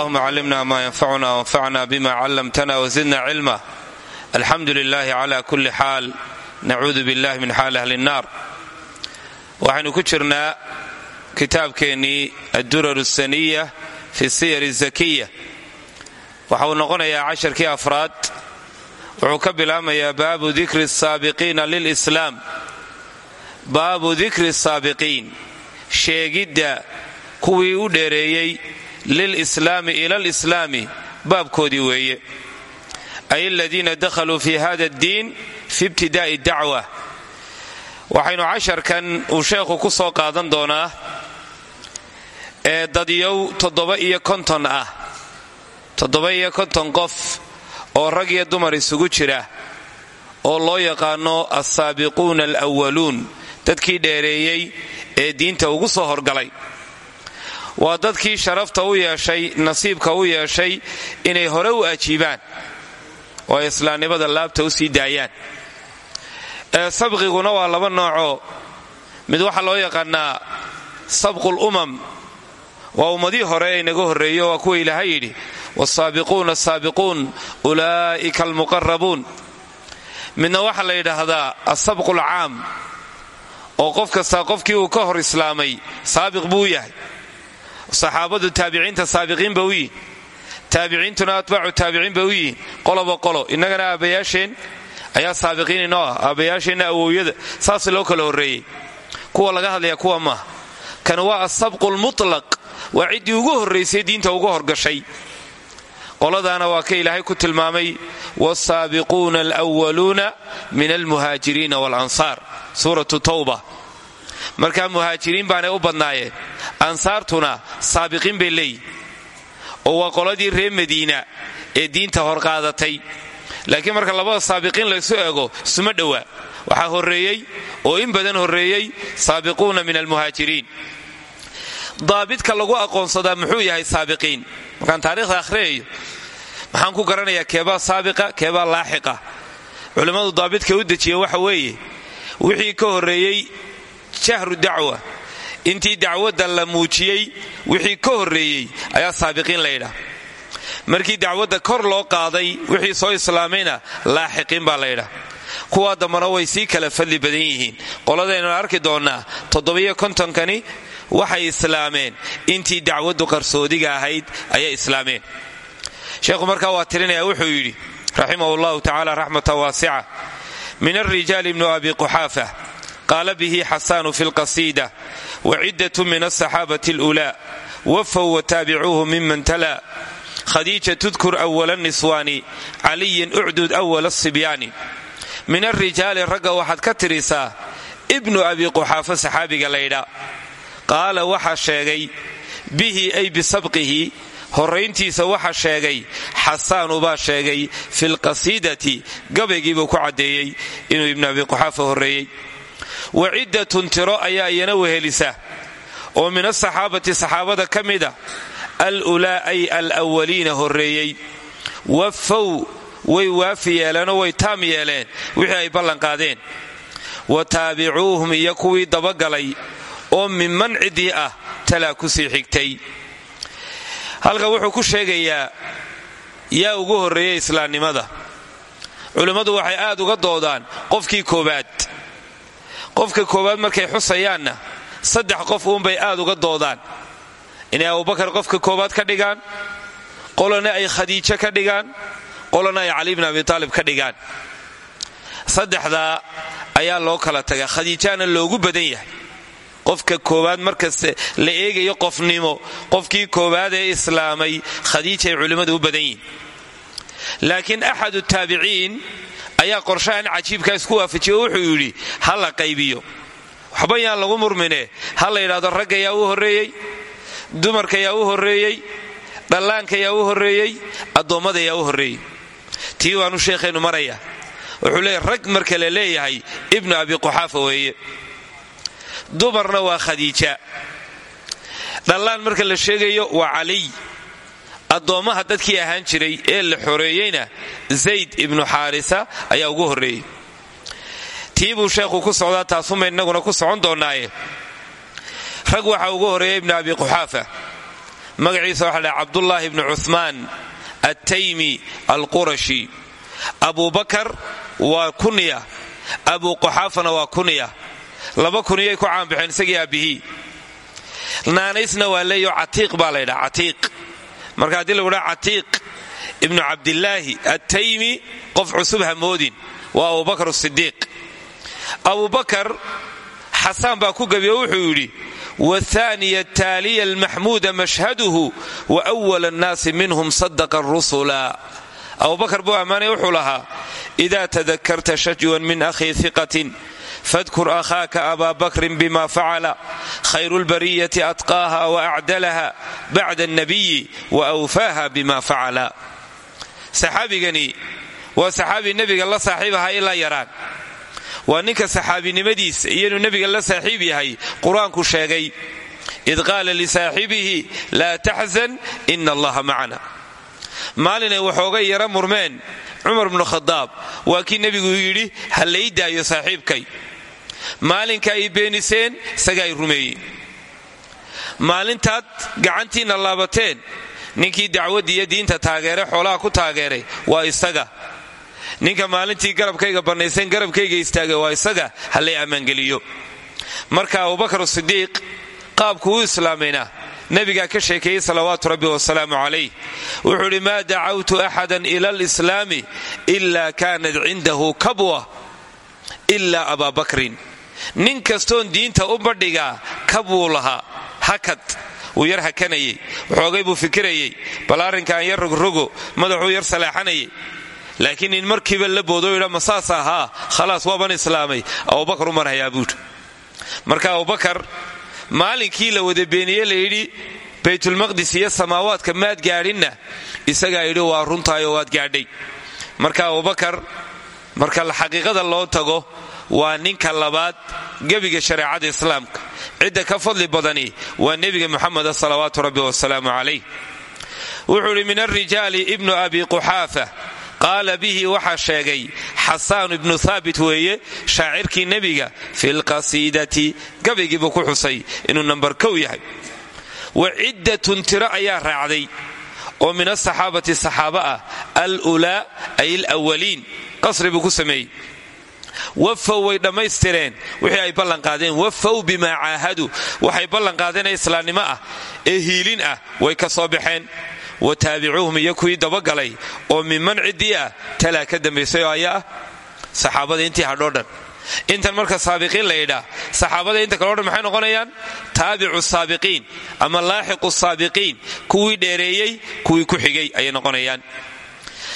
allahuma callimna ma yanfacuna wanfacna bima callamtana wzidna cilma alxamdu lilahi cla kulli xaal nacuudu billahi min xaali ahli nnar waxaynu ku jirnaa kitaabkeennii addurar saniya fi siyar zakiya waxa uu noqonayaa casharkii afraad. Wuxuu ka bilaabmayaa baabu dikri saabiqiina lilislaam. Baabu dikri saabiqiin sheegidda kuwii u dheereeyey lilislaami ila lislaami baabkoodii weeye ay aladiina dakhaluu fi hada addiin fi ibtidaa'i dacwa waxaynu casharkan uu sheekhu ku soo qaadan doonaa ee dadyow toddoba iyo konton ah toddoba iyo konton qof oo rag iyo dumar isugu jira oo loo yaqaano alsaabiquuna alwaluun dadkii dheereeyey ee diinta ugu soo horgalay waa dadkii sharafta u yeeshay nasiibka u yeeshay inay hore u ajiibaan oo ay islaamnimada laabta u sii daayaan. Sabqiguna waa laba noocoo mid waxaa loo yaqaanaa sabqul umam. Waa ummadii hore ee inaga horreeyo waa kuwa ilaaha yidhi wsaabiquuna asaabiquun ulaa'ika almuqarabuun midna waxaa la yidhaahdaa asabqu alcaam oo qof kastaa qofkii uu ka hor islaamay saabiq buu yahay saxaabadu taabiciinta saabiqiin ba u yihiin taabiciintuna atbaacu taabiciin ba u yihiin. Qoloba qolo. Innagana aabbayaasheen ayaa saabiqiin inoo ah. Aabbayaasheenna awowyada saas loo kala horreeyey. Kuwa laga hadlaya kuwa maaha. Kan waa asabqu lmutlaq waa ciddii ugu horraysay diinta uga horgashay. Qoladaana waa ka ilaahay ku tilmaamay wsaabiquuna alwaluuna min almuhaajiriina walansaar. Suuratu tawba markaa muhaajiriin baanay u badnaayeen ansaartuna saabiqiin bay leeyihiin oo waa qoladii reer madiina ee diinta horqaadatay laakiin marka labada saabiqiin laysu eego isuma dhowaa. Waxaa horreeyey oo in badan horreeyey saabiquuna min almuhaajiriin. Daabidka lagu aqoonsadaa muxuu yahay saabiqiin? Markaan taarikhda akhriyayo maxaan ku garanayaa keebaa saabiqa keebaa laaxiqa. Culimmadu daabidka u dejiya waxa weeye. Wixii ka horreeyey jahru dacwa. Intii dacwadda la muujiyey wixii ka horreeyey ayaa saabiqiin laydhaa markii dacwadda kor loo qaaday wixii soo islaamayna laaxiqiin baa laydhaa kuwaa dambana way sii kala fadli badan yihiin. Qoladaynu arki doonnaa toddobiyo kontonkani waxay islaameen. Intii dacwaddu qarsoodiga ahayd ayay islaameen. Sheekhu markaa waa tirinaya wuxuu yidhi raximahu llahu tacala raxmatan waasica min alrijaali ibnu abi quxaafa qaala bihi xasaanu fi lqasiida wacidatu min asaxaabati alulaa wafow wataabicuuhu miman tala. Khadiija tudkur awala niswaani caliyin ucdud awala sibyaani min alrijaali ragga waxaad ka tirisaa ibnu abi quxaafa saxaabiga laydha qaala waxaa sheegay bihi ay bisabqihi. Horrayntiisa waxa sheegay xasaanu baa sheegay fi lqasiidati gabaygiibuu ku caddeeyey inuu ibnu abi quxaafa horreeyey wa ciddatun tiro ayaa iyana wehelisa. Oo min asaxaabati saxaabada ka mida al ulaa ay alwaliina horreeyey. Wafow way waafi yeeleenoo way taam yeeleen. Wixii ay ballanqaadeen wa taabicuuhum iyo kuwii dabagalay oo minman ciddii ah talaa ku sii xigtay. Halka wuxuu ku sheegayaa yaa ugu horreeyey islaamnimada. Culimmadu waxay aad uga doodaan qofkii koobaad qofka koowaad markay xusayaanna saddex qof uunbay aad uga doodaan. Inay abubakar qofka koowaad ka dhigaan qolona ay khadiijo ka dhigaan qolona ay cali bn abi taalib ka dhigaan. Saddexdaa ayaa loo kala tagaa. Khadiijaana loogu badan yahay. Qofka koowaad markasta la eegayo qofnimo qofkii koowaad ee islaamay khadiijay culimmadu u badan yihiin laakiin axadu taabiciin ayaa qorshahan cajiibkaa isku waafajiye oo wuxuu yidhi ha la qaybiyo. Waxba yaan lagu murmine. Ha la yidhahdo ragga u horreeyey dumarka yaa u horreeyey dhallaanka yaa u horreeyey addoommada yaa u horreeyey. Tii waanu sheekheennu maraya wuxuu leeyahy rag marka la leeyahay ibnu abi quxaafa weeye. Dumarna waa khadiija. Dhallaan marka la sheegayo waa caliy addoommaha dadkii ahaan jiray ee la xoreeyeyna zayd ibnu xaarisa ayaa ugu horreeyey. Tii buu sheekhu ku socdaa taasuma innaguna ku socon doonnaaye. Rag waxaa ugu horreeya ibnu abi quxaafa. Magaciisa waxa la cabdullaahi bnu cuhmaan attaymi alqurashi. Abubakar waa kunya abu quxaafana waa kunya laba kunyay ku caanbaxeen isagii aabihii naanaysna waa leeyo catiiq baa laydhaa catiiq marka haddii lagu dhaa catiiq ibnu cabdillaahi attaymi qof cusub hamoodin waa abubakar sidiiq abubakar xasaan baa ku gabiyo wuxuu yidhi wathaniya taaliya almaxmuuda mashhaduhu wa wala annaasi minhum sadaqa rusula abubakar buu ammaanaya wuxuu lahaa ida tadakarta shajwan min akhi hiqatin fadkur akhaaka abaa bakrin bima facala khayru lbariyati atqaaha waacdalaha bacda annabiyi wa awfaaha bima facala saxaabigani waa saxaabi nebiga la saaxiib ahaa ilaa yaraan waa ninka saxaabinimadiisa iyo inuu nebiga la saaxiib yahay qur'aanku sheegay id qaala lisaaxibihi laa taxzan ina allaha macna maalinay waxoogay yara murmeen cumar bnu khadaab waa kii nebigu yidhi ha lay daayo saaxiibkay maalinka ay beeniseen isaga ay maalintaad gacantiinna laabateen ninkii dacwaddiiyo diinta taageere xoolaha ku taageeray waa isaga. Ninka maalintii garabkayga bannaysan garabkayga istaagay waa isaga ha lay ammaangeliyo marka abubakar sidiiq qaabku u islaamayna nebigaa ka sheekeeyey salawaatu rabbi wasalaamu calayh. Wuxuu idhi maa dacawtu axadan ila alislaami ila kaanat cindahu kabwa ila abaa bakrin nin kastoon diinta u badhigaa kabwuu lahaa hakad wuu yar hakanayey waxoogay buu fikirayey bal arrinkaan yar rogrogo madaxuu yar salaaxanayay laakiin nin markiiba la boodo yidha ma saas ahaa khalaas waaban islaamay abubakar u marhayaa buudh marka abubakar maalinkii la wada beeniye layidhi baytulmaqdis iyo samaawaadka maad gaadhinna isagaa yidhi waa runtaayoo waad gaadhay marka abubakar marka xaqiiqada loo tago waa ninka labaad gebiga shareecada islaamka. Cidda ka fadli badani waa nebiga muxameda salawaatu rabbi wasalaamu calayh. Wuxuu idhi min alrijaali ibnu abi quxaafa. Qaala bihi waxaa sheegay xasaan ibnu haabit weeye shaacirkii nebiga fi lqasiidati gabaygiibuu ku xusay inuu nambar kow yahay. Wa ciddatun tiro ayaa raacday oo min asaxaabati saxaaba ah alulaa ay alwaliin qasri buu ku sameeyey. Wafow way dhammaystireen. Wixii ay ballanqaadeen wafow bimaa caahadu. Waxay ballanqaadeen ee islaamnimo ah ee hiilin ah way ka soo baxeen. Wa taabicuuhum iyo kuwii dabagalay oo minman ciddii ah talaa ka dambaysay oo ayaa saxaabada intii hadhoo dhan. Intan marka saabiqiin la yidhaa saxaabada inta kaleo dhan maxay noqonayaan? Taabicu saabiqiin ama laaxiqu saabiqiin. Kuwii dheereeyey kuwii ku xigay ayay noqonayaan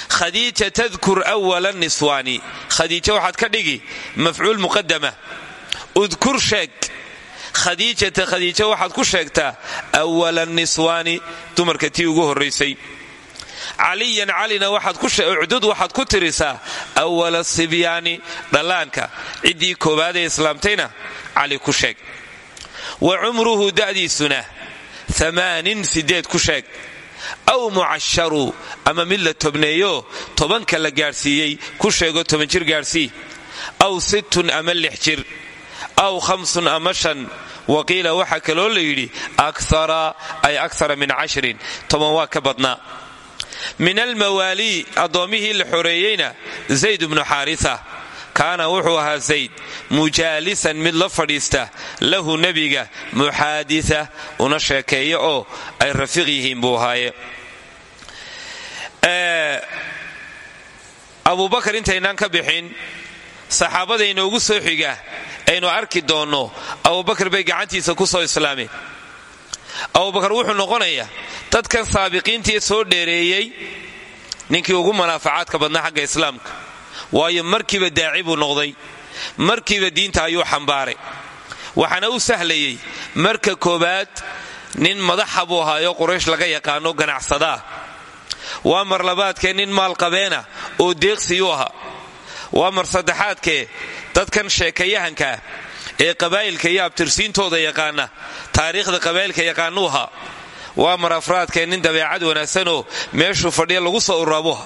khadiija tadkur wala niswaani khadiija waxaad ka dhigi. Mafcuul muqadama udkur sheeg. Khadiijata khadiija waxaad ku sheegtaa awala niswaani dumarka tii ugu horraysay caliyan calina ucdud waxaad ku tirisaa awala sibyaani dhallaanka. Ciddii koowaad ee islaamtayna cali ku sheeg. Wa cumruhu da'diisuna amaanin sideed ku sheeg aw mucasharu ama mid la tobneeyo tobanka la gaadhsiiyey ku sheego toban jir gaadhsii aw sittun ama lix jir. Aw khamsun ama shan. Waqiila waxaa kaloo la yidhi akara ay akara min cashrin. Toban waa ka badnaa min almawaalii addoommihii la xoreeyeyna zayd bnu xaarisa kaana wuxuu ahaa zayd mujaalisan mid la fadhiista lahu nebiga muxaadisa una sheekeeya oo ay rafiiq yihiin buu ahaaye. Abubakar intaynaan ka bixin saxaabada inoogu soo xiga aynu arki doonno abubakar bay gacantiisa ku soo islaameen. Abubakar wuxuu noqonayaa dadkan saabiqiintii soo dheereeyey ninkii ugu manaafacaadka badnaa xagga islaamka waayo markiiba daaci buu noqday. Markiiba diinta ayuu xambaaray. Waxaana u sahlayey marka koowaad nin madaxa buu ahaayo quraysh laga yaqaano ganacsadaa. Waa mar labaadkee nin maalqabeena oo deeqsiyuu ahaa. Waa mar saddexaadkee dadkan sheekayahankaa ee qabaa'ilka iyo abtirsiintooda yaqaana taariikhda qabaa'ilka yaqaanuu ahaa. Waa mar afraadkee nin dabeecad wanaagsanoo meeshuu fadhiya lagu soo uraabuha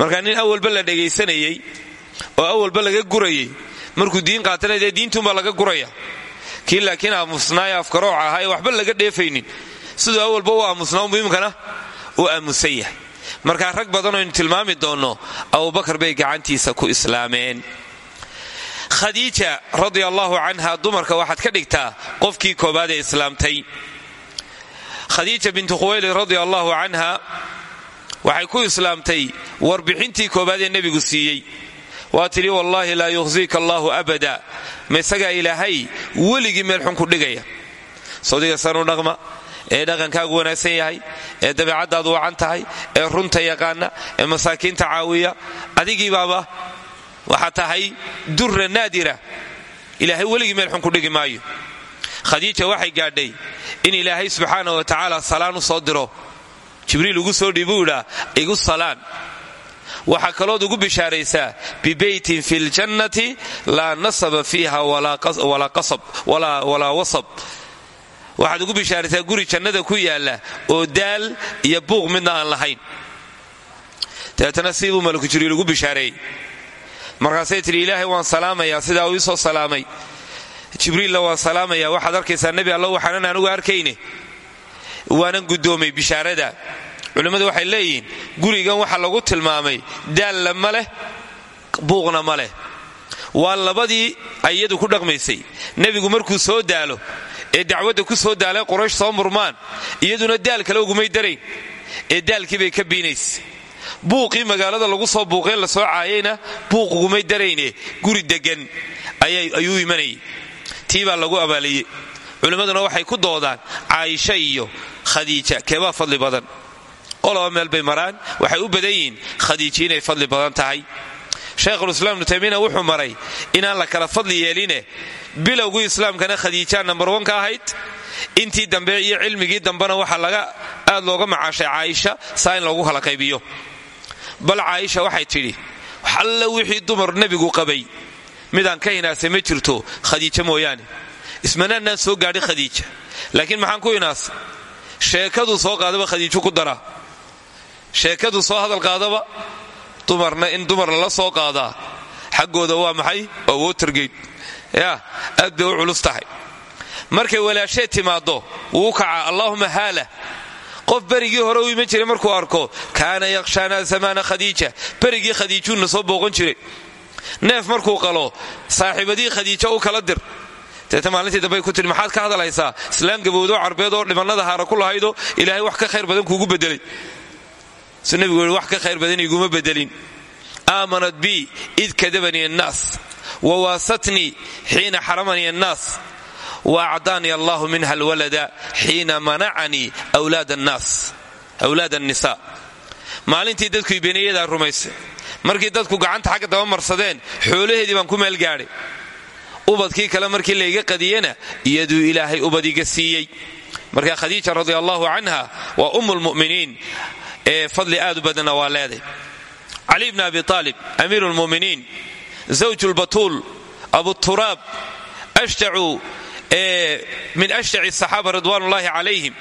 marka nin awalba la dhegaysanayey oo awalba laga gurayey markuu diin qaatana dee diintuunbaa laga guraya. Kii laakiin aamusnaayo afkarooca ahaa ee waxba laga dheefaynin. Siduu awalba u aamusnaa muhiimkana u aamusan yahay. Markaa rag badan aynu tilmaami doonno abubakar bay gacantiisa ku islaameen. Khadiija radia allaahu dumarka waxaad ka dhigtaa qofkii koobaad ee islaamtay. Khadiija bintu khuwaylid radia allaahu canha waxay ku islaamtay warbixintii koobaad ee nebigu siiyey. Waa tidhi wallaahi laa yukhziika allaahu abada. Ma isagaa ilaahay weligii meel xun ku dhigaya. Sawdiga sanu dhaqma ee dhaqankaagu wanaagsan yahay ee dabeecaddaadu wacan tahay ee runta yaqaana ee masaakiinta caawiya adigii baaba waxaa tahay durra naadira. Ilaahay weligii meel xun ku dhigi maayo. Khadiija waxay gaadhay in ilaahay subxaana wa tacaala salaan soo diro jibriil ugu soo dhiibuu idhaa igu salaan. Waxaa kalood ugu bishaaraysaa bibeytin fi ljannati laa nasaba fiiha walaa wasab. Waxaad ugu bishaaraysaa guri jannada ku yaalla oo daal iyo buuq midna aan lahayn. Dabeetana siibuu malaku jibriil ugu bishaareeyey markaasay tidhi ilaahay waan salaamayaa sidaa uu iisoo salaamay. Jibriilla waan salaamaya waxaad arkaysaa nebi alla waxaanan anugu arkayne waanan guddoomay bishaarada. Culimmadu waxay leeyihiin gurigan waxa lagu tilmaamay daalla ma leh buuqna ma leh. Waa labadii ayadu ku dhaqmaysay. Nebigu markuu soo daalo ee dacwadda ku soo daalay quraysh soo murmaan iyaduna daal kale ugumay darayn ee daalkii bay ka biinaysa buuqii magaalada lagu soo buuqee la soo caayayna buuq ugumay darayne guri deggan ayuu imanayay. Tii baa lagu abaaliyey culimmaduna waxay ku doodaan caaisha iyo khadiija. Keebaa fadli badan? Qoloba meel bay maraan. Waxay u badan yihiin inay fadli badan tahay. Shaykhulislaam ibnu taymiyana wuxuu maray inaan la kala fadli yeeline bilowgii islaamkana khadiijaa nambar wan ka ahayd. Intii dambe iyo cilmigii dambena waxaa aad looga macaashay caaisha saa in loogu kala qaybiyo. Bal caaisha waxay tidhi alla wixii dumar nebigu qabay midaan ka hinaasay ma jirto khadiija mooyaane ismanaannaan soo gaadhi khadiija. Laakiin maxaan ku hinaasay sheekaduu soo qaadaba khadiiju ku daraa sheekaduu soo hadal qaadaba dumarna in dumar lala soo qaadaa xaggooda waa maxay? Waa wotergate ya aad bay u culus tahay. Markay walaashee timaaddo wuu kacaa allaahuma haala. Qof berigii hore u iman jiray markuu arko kaana yakhshaana zamaana khadiija. Berigii khadiijuuna soo booqan jiray. Neef markuu qalo saaxiibadii khadiija u kala dir deeta maalintii ku tihi maxaad ka hadalhaysaa islaan gabowdoo carbeed oo dhimannada haara ku lahaydo ilaahay wax ka khayr badan kuugu bedelay su nebigu wax ka khayr badan iguma bedelin aamanat bi id kadabanii annaas. Wa waasatnii xiina xaramanii annaas. Wa acdaanii allahu minha alwalada xiina manacanii wlaad annaas awlaad annisa maalintii dadku beniyadaa rumaysay. Markii dadku gacanta xagga daba marsadeen xoolaheedii baan ku meel gaadhay ubadkii kale markii layga qadiyena iyaduu ilaahay ubad iga siiyey. Marka khadiija radi allahu canha waa umm ee fadli aad u badanna waa leeday. Cali bn abi aalib amiiru lmuminiin zawj lbatuul abuturaab ashjacu min ashjaci saxaaba ridwan ullahi calayhim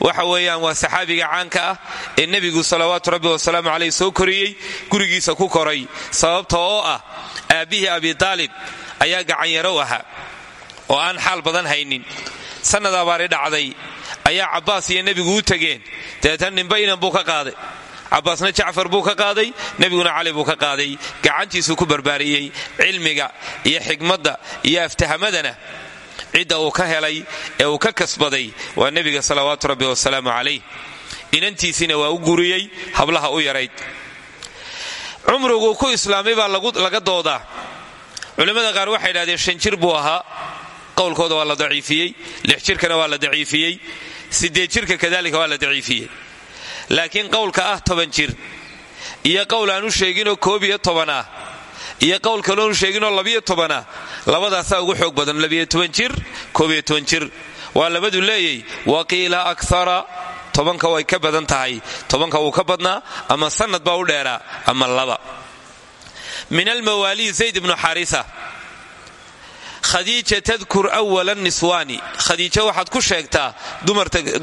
waxa weeyaan waa saxaabiga caanka ah ee nebigu salawaatu rabbi wasalaamu caleyh soo koriyey gurigiisa ku koray. Sababta oo ah aabbihii abi aalib ayaa gacanyarow ahaa oo aan xaal badan haynin. Sannad abaari dhacday ayaa cabbaas iyo nebigu u tegeen dabeetana ninba inan buu ka qaaday. Cabbaasna jacfar buu ka qaaday nebiguna cali buu ka qaaday. Gacantiisuu ku barbaariyey cilmiga iyo xikmadda iyo aftahamadana cidda uu ka helay ee uu ka kasbaday waa nebiga salawaatu rabbi wasalaamu calayh. Inantiisiina waa u guriyey hablaha u yarayd. Cumriguu ku islaamay baa laga doodaa culimmada qaar waxay idhahdeen shan jir buu ahaa. Qowlkooda waa la daciifiyey lix jirkana waa la daciifiyey sideed jirka kadalika waa la daciifiyey. Laakiin qowlka ah toban jir iyo qowl aanu sheeginoo koob iyo toban ah iyo qowl kaloonu sheeginoo labiyo toban ah labadaasaa ugu xoog badan labiyo toban jir koobiyo toban jir. Waa labadu leeyay waqiila akara tobanka way ka badan tahay tobanka wuu ka badnaa ama sanad baa u dheeraa ama laba min almawaalii zayd bnu xarisa khadiija tadkur wala niswaani khadiija waxaad ku sheegtaa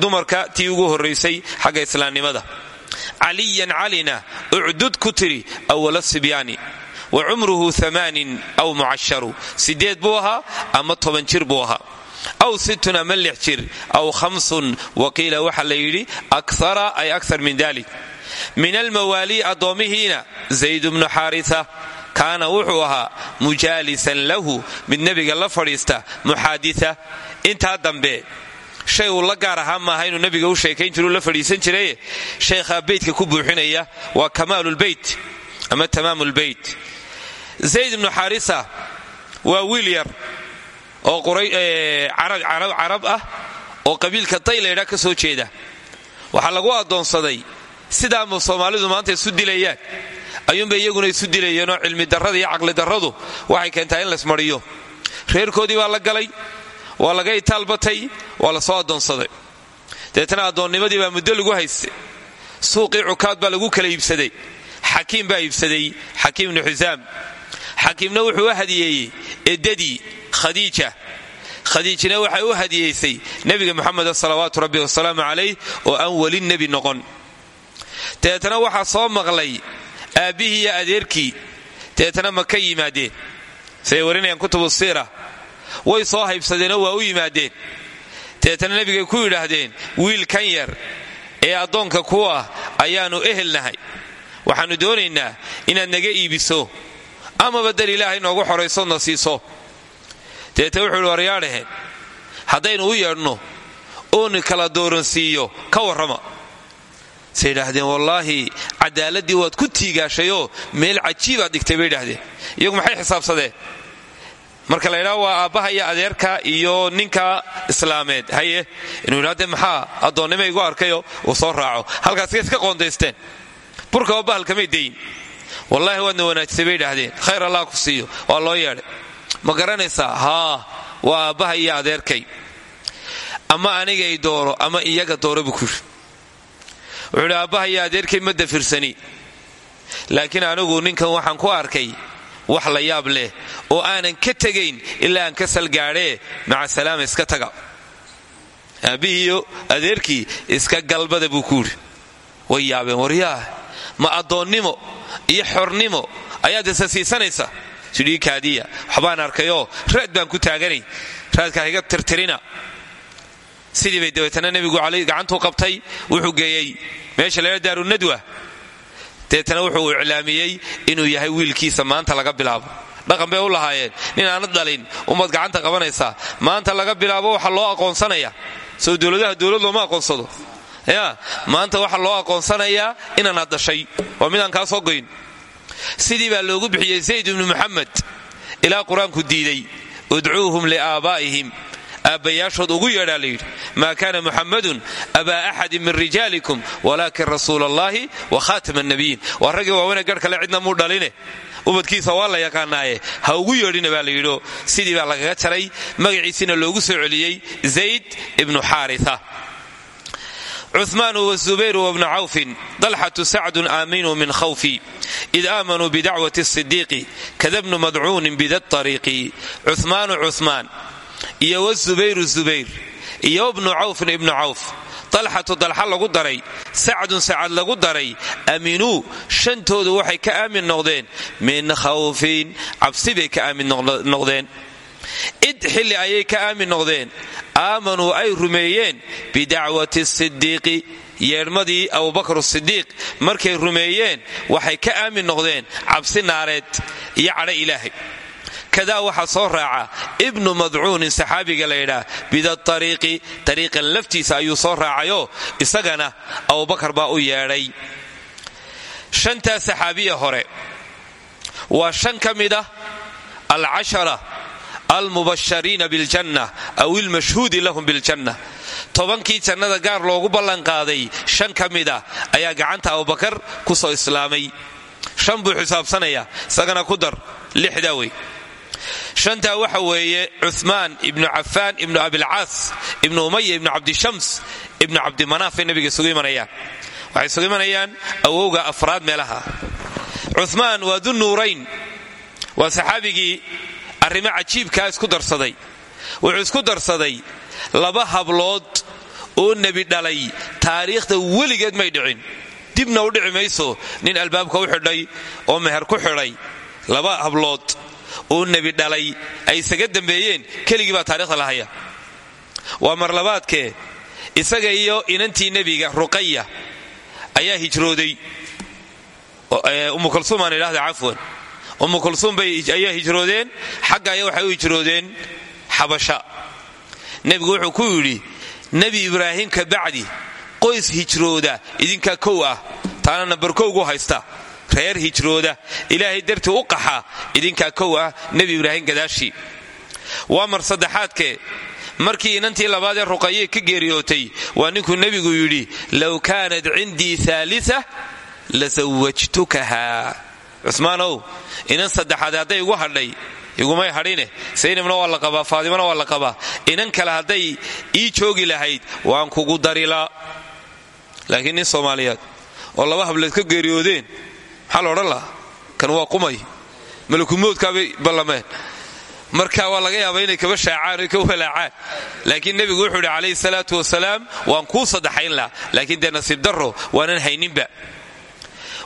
dumarka tii ugu horraysay xagga islaamnimada caliyan calina ucdud ku tiri awala sibyaani wa cumruhu amaanin aw mucasharu sideed buu ahaa ama toban jir buu ahaa aw sittun ama lix jir aw khamsun waqiila la yidhi ay akar min dalik min almawaalii addoomihiina zayd bnu xaarisa kaana wuxuu ahaa mujaalisan lahu mid nebiga la fadhiista muxaaditha. Intaa dambe shay uu la gaar ahaa maaha inuu nebiga u sheekayn jiru la fadhiisan jiraye sheekhaa beytka ku buuxinaya waa kamaalulbeyt ama tamaamulbeyt zayd ibnu xaarisa waa wiil yar oo carab ah oo qabiilka daylaydha ka soo jeeda. Waxaa lagu addoonsaday sidaama soomaalidu maanta isu dilayaan ayuunbay iyaguna isu dilayeenoo cilmi darrada iyo caqli darradu. Waxay keentaa in laysmariyo reerkoodii baa la galay waa laga itaalbatay waa la soo addoonsaday. Deetana addoonnimadii baa muddo lagu haystay. Suuqii cukaad baa lagu kala iibsaday. Xakiim baa iibsaday xakiim ibnu xusaam. Xakiimna wuxuu u hadiyeeyey eddadii khadiija. Khadiijina waxay u hadiyeysay nebiga moxameda salawaatu rabbi wasalaamu calayh oo aan weli nebi noqon deetana waxaa soo maqlay aabbihii iyo adeerkii. Deetana ma ka yimaadeen. Siday warinayaan kutubu siira. Way soo haybsadeenoo waa u yimaadeen. Deetana nebigay ku yidhaahdeen wiil kan yar ee addoonka ku ah ayaannu ehelnahay. Waxaannu doonaynaa inaad naga iibiso. Amaba dal ilaahay noogu xoraysoodna siiso. Deeta wuxuu ihi waryaadhaheen haddaynu u yeedhno ooni kala dooransiiyo ka warrama say idhaahdeen cadaaladii waad ku tiigaashayoo meel cajiibaad dhigtay bay idhaahdeen iyagu maxay xisaabsadeen? Marka la ydhaha waa aabbaha iyo adeerka iyo ninka islaameed. Haye inuu yidhahde maxaa addoonnima igu arkayo? Uu soo raaco. Halkaasay iska qoondaysteen burkaba bahalkamay dayin wallaahi waadna wanaajisay bay idhaahdeen khayr allah ku siiyo waa loo yeedhay. Ma garanaysaa? Waa aabbaha iyo adeerkay. Ama anigay dooro ama iyaga dooro buu yidhi wuxuu idhi aabbaha iyo adeerkay ma dafirsani laakiin anigu ninkan waxaan ku arkay wax la yaab leh oo aanan ka tegayn ilaa aan ka salgaadhee maca salaama iska taga. Aabbihiiyo adeerkii iska galbada buu ku yidhi way yaabeen waryaah ma addoonnimo iyo xornimo ayaad isa siisanaysa. Sidhii kaadiya waxbaan arkayoo raad baan ku taaganay raadkaa iga tirtirina sidii bay dabeetana nebigu gacantuu qabtay wuxuu geeyey. Meesha laga daarunadwa deetana wuxuu iclaamiyey inuu yahay wiilkiisa maanta laga bilaabo. Dhaqan bay u lahaayeen nin aanad dhalin umaad gacanta qabanaysaa maanta laga bilaabo waxa loo aqoonsanaya. Soo dowladaha dowlad looma aqoonsado. Ya maanta waxa loo aqoonsanayaa inaanaad dhashay waa midaan kaa soo goyn. Sidii baa loogu bixiyey zayd ibnu muxamed ilaa qur'aanku diiday udcuuhum liaabaa'ihim aabbayaashood ugu yeedhaa layidhi maa kaana muxammadun abaa axadin min rijaalikum walaakin rasuul allaahi wa khaatama annabiyiin waa ragii waaweyne garhkale cidna muu dhaline ubadkiisa waa la yaqaanaaye ha ugu yeedhina baa layidhio sidii baa lagaga jaray magaciisina loogu soo celiyey zayd ibnu xaaria cumaan wzubayr wbnu cawfin dalxatu sacdun aaminuu min khawfi id aamanuu bidacwati sidiiqi kadabnu madcuunin bida ariiqi cumaanu cumaan iyo wzubayru zubayr iyo bnu cawfin ibnu cawf. Dalxatu dalxa lagu daray sacdun sacad lagu daray aaminuu shantoodu waxay ka aamin noqdeen min khawfin cabsi bay ka aamin noqdeen. Id xilli ayay ka aamin noqdeen aamanuu ay rumeeyeen bidacwati sidiiqi yeedhmadii abubakr sidiiq markay rumeeyeen waxay ka aamin noqdeen cabsi naareed iyo cadho ilaahay kadaa waxaa soo raaca. Ibnu madcuunin saxaabiga laydhaa bida ariiqi ariiqan laftiisa ayuu soo raacayoo isagana abubakar baa u yeedhay. Shantaa saxaabiya hore. Waa shan ka mid ah alcashara almubashariina biljanna aw ilmashhuudi lahum biljanna. Tobankii jannada gaar loogu ballanqaaday shan ka mida ayaa gacanta abubakar ku soo islaamay. Shan buu xisaabsanaya isagana ku dar lixdaa wey shantaa waxa weeye cumaan ibnu cafaan ibnu abilcaas ibnu umaya ibnu cabdishams ibnu cabdimanaafay nabiga isugu imanayaan. Waxay isugu imanayaan awowga afraad meelaha. Cumaan waa dunuurayn waa saxaabigii arrimo cajiibkaa isku darsaday. Wuxuu isku darsaday laba hablood oo nebi dhalay. Taariikhda weligeed may dhicin. Dibna u dhici mayso. Nin albaabka u xidhay oo meher ku xidhay. Laba hablood oo nebi dhalay ay isaga dambeeyeen keligii baa taarikhda lahaya waa marlabaadkee isaga iyo inantii nebiga ruqaya ayaa hijrooday. Umu kulsuum aan idhahda cafwan. Umu kulsuum ayaa hijroodeen xagga ayaa waxay u hijroodeen xabasha. Nebigu wuxuu ku yidhi nebi ibraahim ka bacdi qoys hijrooda idinkaa kow ah taana nambarkowgu haysta reer hijrooda. Ilaahay dartii u qaxa idinkaa kow ah nebi ibraahim gadaashii waa mar saddexaadkee markii inantii labaadee ruqaye ka geeriyootay waa ninkuu nebigu yidhi low kaanat cindii aalisa la sawajtukaha cusmaanow inan saddexaad hadday igu hadhay igumay hadhine? Saynabna waa la qabaa faadimana waa la qabaa. Inan kale hadday ii joogi lahayd waan kugu darilaa laakiin nin soomaaliyeed oo laba hableed ka geeriyoodeen maxaa la kan waa qumay? Malakumoodkaabay ballameen. Marka waa laga yaaba inay kaba shaacaan oy ka walaacaan. Laakiin nebigu wuxuu idhi calayhi salaatu wasalaam waan kuu saddexayn laha laakiin dee nasiib darro waanan hayninba.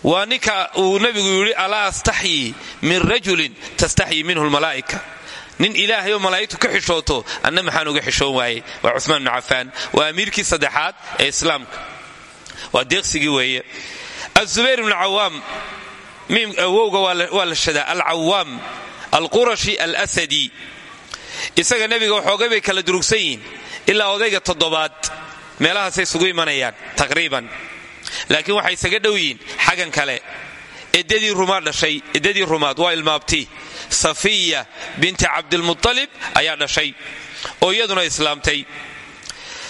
Waa ninka uu nebigu yidhi alaa astaxyi min rajulin tastaxyi minhu lmalaa'ika. Nin ilaahay oo malaa'igtu ka xishooto anna maxaan uga xishoon waayey? Waa cumaan bnu cafaan. Waa amiirkii saddexaad ee islaamka. Waa deeqsigii weeye azubayr ibnu cawaam wowga waa la shadaa. Alcawaam alqurashi alasadi. Isaga nebiga waxoogay bay kala durugsan yihiin. Ilaa odayga toddobaad meelahaasay isugu imanayaan taqriiban. Laakiin waxay isaga dhow yihiin xagan kale. Eddadii rumaad dhashay eddadii rumaad waa ilmaabti. Safiya binti cabdilmutalib ayaa dhashay oo iyaduna islaamtay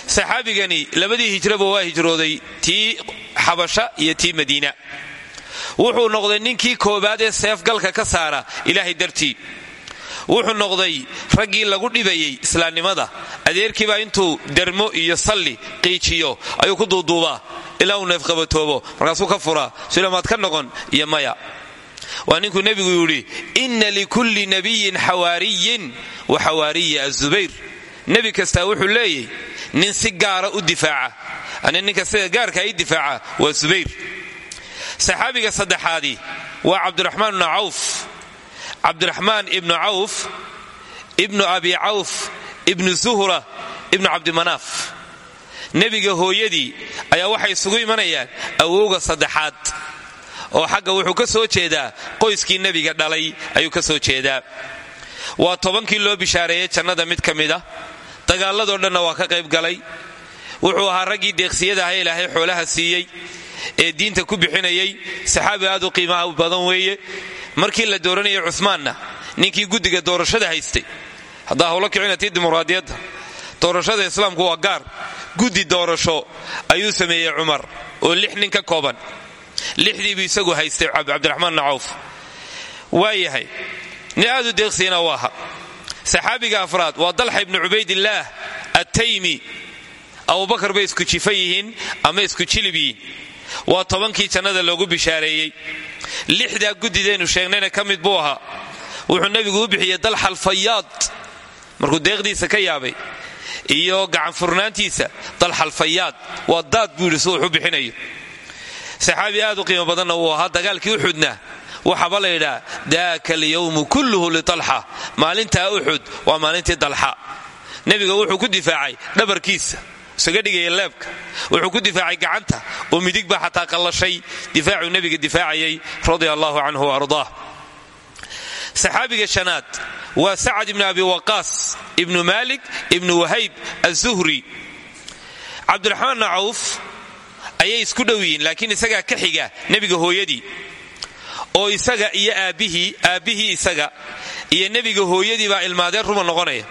saxaabigani labadii hijraba waa hijrooday tii xabasha iyo tii madiina. Wuxuu noqday ninkii koobaad ee seefgalka ka saara ilaahay dartii. Wuxuu noqday raggii lagu dhibayey islaamnimada. Adeerkiibaa intuu dermo iyo salli qiijiyo ayuu ku duuduubaa. Ilaa uu neefqabatoobo markaasuu ka furaa sulamaad ka noqon iyo maya. Waa ninkuu nebigu yidhi inna likulli nabiyin xawaariyin wa xawaariyi azubayr nebi kastaa wuxuu leeyahy nin si gaara u difaaca. Ani ninka sida gaarka i difaaca waa subayr saxaabiga saddexaadii waa cabdiraxmaan ibnu cawf. Cabdiraxmaan ibnu cawf ibnu abi cawf ibnu suhra ibnu cabdimanaaf nebiga hooyadii ayaa waxay isugu imanayaan awowga saddexaad oo xagga wuxuu ka soo jeedaa qoyskii nebiga dhalay ayuu ka soo jeedaa. Waa tobankii loo bishaareeyey jannada mid ka mid a dagaaladoo dhanna waa ka qayb galay. Wuxuu ahaa raggii deeqsiyada aha ilaahay xoolaha siiyey ee diinta ku bixinayay saxaabi aad u qiimaha badan weeye. Markii la dooranayay cumaanna ninkii guddiga doorashada haystay haddaa howlo kicina tii dimuqraadiyadda doorashada islaamku waa gaar. Guddi doorasho ayuu sameeyey cumar oo lix nin ka kooban. Lixdiibu isagu haystay cabdiraxmaan bn cawf waayahay nin aad u deeqsiyana saxaabiga afraad waa dalxa ibnu cubaydillaah attaymi. Abubakar bay isku jifa yihiin ama isku jilib yihiin. Waa tobankii jannada loogu bishaareeyey. Lixdaa guddidaynu sheegnayna ka mid buu ahaa. Wuxuu nebigu u bixiyey dalxa alfayaad markuu deeqdiisa ka yaabay iyo gacanfurnaantiisa dalxa alfayaad waa daad buu yidhi si wuxu bixinayo. Saxaabi aad u qiimo badanna wuu ahaa. Dagaalkii uxudna waxaaba la yidhaa daaka alyawmu kulluhu litalxa maalintaa uxud waa maalintii dalxa nebiga wuxuu ku difaacay dhabarkiisa isaga dhigaya leebka. Wuxuu ku difaacay gacanta oo midig baa xataa qallashay. Difaacuu nebiga difaacayay radia allahu canhu waardaah saxaabiga shanaad waa sacad ibnu abi waqaas ibnu malik ibnu wahayb azuhri cabdiraxmaan bna cawf ayay isku dhow laakiin isagaa ka xiga nebiga hooyadii oo isaga iyo aabbihii aabbihii isaga iyo nebiga hooyadii baa ilmaadeen ruma noqonaya.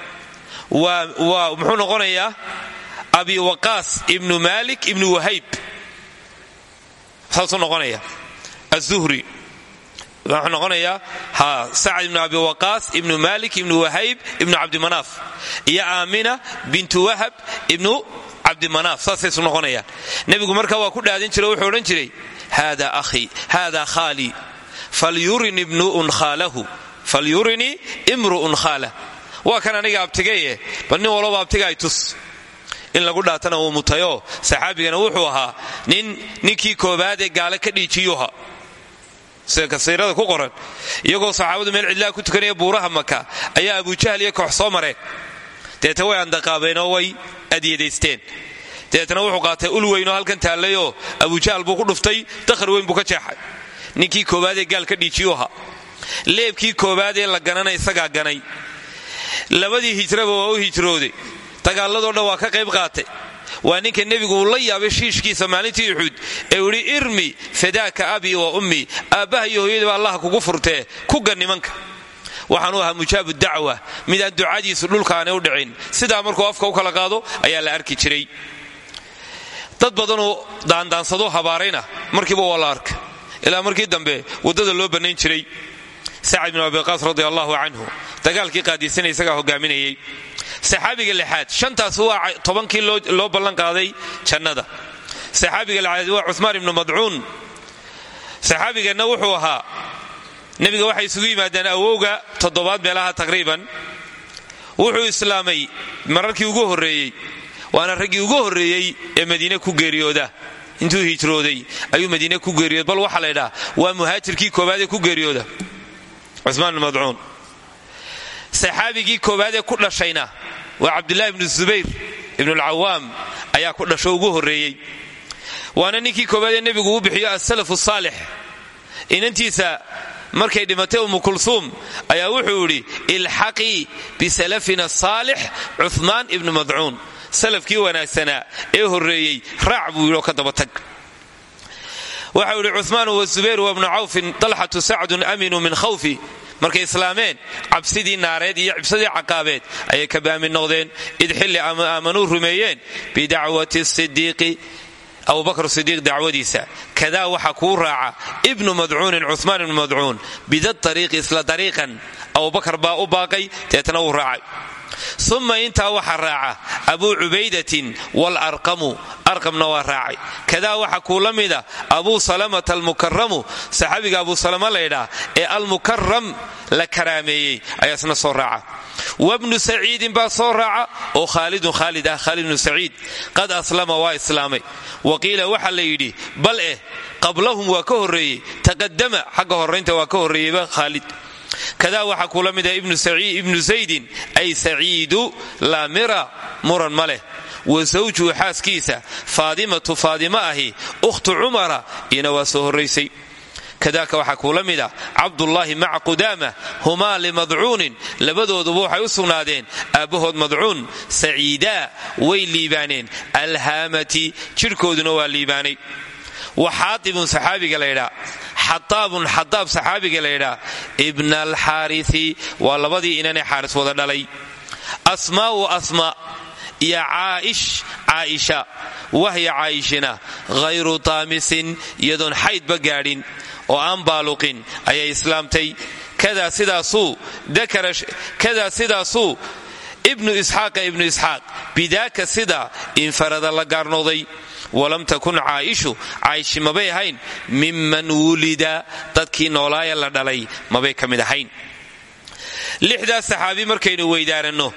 Waa muxuu noqonayaa? Abi waqaas ibnu malik ibnu wahayb saasuu noqonaya azuhri wuxuu noqonayaa ha sacad ibnu abi waqaas ibnu malik ibnu wahayb ibnu cabdimanaaf iyo aamina bintu wahab ibnu cabdimanaaf. Saasaysu noqonayaan. Nebigu markaa waa ku dhaadin jira wuxuu odhan jiray hada ahii hada khaali falyurini imru'un khaalah waa kan aniga abtigaye bal nin walaba abtiga ay tus. In lagu dhaatana wuu mutayoo saxaabigana wuxuu ahaa nin ninkii koobaad ee gaale ka dhiijiyuha sida kasiirada ku qoran. Iyagoo saxaabadu meel cidlaha ku tukanaya buuraha maka ayaa abujahl iyo koox soo mareen. Deetna way andaqaabeenoo way adyadaysteen dabeetna wuxuu qaatay ul weynoo halkan taallayoo abujahl buu ku dhuftay dakhar weyn buu ka jeexay ninkii koowaad ee gaal ka dhiijiyu ahaa. Leebkii koowaad ee la ganana isagaa ganay. Labadii hijraba waa u hijrooday. Dagaaladoo dhan waa ka qayb qaatay. Waa ninka nebigu uu la yaabay shiishkiisa maalintii uxuud ee uu idhi irmi fadaaka abii wa ummi. Aabbaha iyo hooyadaba allaha kugu furtee ku gan nimanka. Waxaanu ahaa mujaabu dacwa. Midaan ducadiisu dhulkaanay u dhicin. Sidaa markuu afka u kala qaado ayaa la arki jiray. Dad badanuu daandaansado habaarayna. Markiiba waa la arka ilaa markii dambe waddada loo bannayn jiray. Sacad bin abiqaas radi allahu canhu dagaalkii qaadiisana isagaa hogaaminayay saxaabiga lixaad shantaas waa tobankii loo ballan qaaday jannada. Saxaabiga lixaad waa cumaan ibnu madcuun. Saxaabiganna wuxuu ahaa nebiga waxay isugu yimaadeen awowga toddobaad meelaha taqriiban. Wuxuu islaamay mararkii ugu horreeyey waana raggii ugu horreeyey ee madiine ku geeriyooda intuu hijrooday ayuu madiine ku geeriyooda bal waxaa la ydhaha waa muhaajirkii koowaad ee ku geeriyooda. Cumaan ibnu madcuun. Saxaabigii koowaad ee ku dhashayna waa cabdulahi ibnu zubayr ibnulcawaam ayaa ku dhasho ugu horreeyey. Waana ninkii koowaad ee nebigu u bixiyo asalafu saalix. Inantiisa markay dhimatay umu kulsuum ayaa wuxuu idhi ilxaqii bisalafina saalix cumaan ibnu madcuun salafkii wanaagsanaa ee horreeyey raac buu yidhi oo ka daba tag. Waxau idhi cumaan wa zubayr wa bnu cawfin dalxatu sacdun aminuu min khawfi. Markay islaameen cabsidii naareed iyo cibsadii caqaabeed ayay ka baamin noqdeen. Id xilli aamanuu rumeeyeen bidacwati sidiiqi abubakr sidiiq dacwadiisa. Kadaa waxa kuu raaca ibnu madcuunin cumaan ibnu madcuun bida ariiqi isla dariiqan abubakar baa u baaqay deetna wuu raacay uma intaa waxaa raaca abuu cubaydatin waalarqamu arqamna waa raacay. Kadaa waxa kuu la mida abuu salamata almukaramu saxaabiga abuu salama laydhaa ee almukaram la karaameeyey ayaa soo raaca. Wabnu saciidin baa soo raaca oo khaalidun khaalid ah khaalid bnu saciid qad aslama waa islaamay. Wa qiila waxaa la yidhi bal eh qablahum waa ka horreeyey taqadama xagga horraynta waa ka horreeyeyba khaalid kadaa waxaa kula mid ah ibnu zaydin ay saciidu laamira muran ma leh. Wa sawjuhu xaaskiisa faadimatu faadima ahi ukhtu cumara iyana waa soo horraysay kadaaka waxaa kuula mid ah cabdullaahi maca qudaama humaa limadcuunin labadooduba waxay u sugnaadeen aabbahood madcuun saciidaa way liibaaneen. Alhaamati jidhkooduna waa liibaanay wa xaatibun saxaabiga laydhaa xadaabun xadaab saxaabiga laydhaa ibna alxaarisi waa labadii inanee xaaris wada dhalay. Asmaa'u asma iyo caa'ish caaisha. Wahya caayishina hayru taamisin iyadoon xaydba gaadhin oo aan baaluqin ayay islaamtay. Kadaa sidaasuu ibnu isxaaqa ibnu isxaaq bidaaka sida infarada la gaarnooday walam takun caaishu caayishi mabay ahayn? Miman wulida dadkii noolaaya la dhalay mabay ka mid ahayn. Lixdaas saxaabi markaynu weydaaranno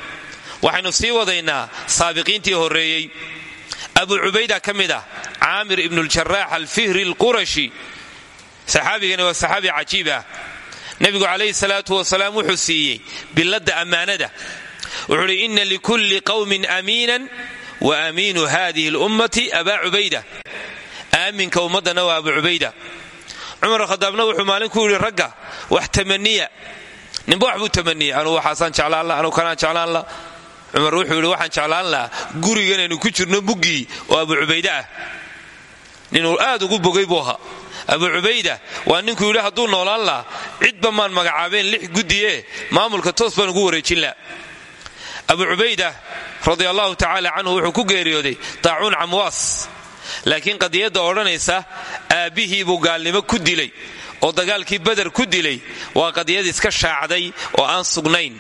waxaynu sii wadaynaa saabiqiintii horreeyey. Abu cubayda ka mid ah caamir ibnuljarax alfihri alqurashi. Saxaabigani waa saxaabi cajiib ah. Nebigu calayhi salaatu wasalaam wuxuu siiyey biladda ammaanada. Wuxuu uhi inna wa amiinu hadihi lummati abaa cubayda aaminka ummaddana waa abu cubayda cumar khadaabna wuxuu maalin ku yidhi ragga wax tamaniya ninba wax buu tamaniya anugu waxaasaan jeclaan la anugu kanaan jeclaan la cumar wuxuu yidhi waxaan jeclaan lahaa guriganaynu ku jirno muggii oo abu cubayde ah ninuu aad ugu bogay buu ahaa abu cubayda waa ninkuu yidhi hadduu noolaan laha cidba maan magacaabeen lix guddiye maamulka toos baan ugu wareejin laha abu cubayda radi allahu tacaala canhu wuxuu ku geeriyooday daacuun camwaas laakiin qadiyadda odhanaysa aabbihii buu gaalnimo ku dilay oo dagaalkii beder ku dilay. Waa qadiyad iska shaacday oo aan sugnayn.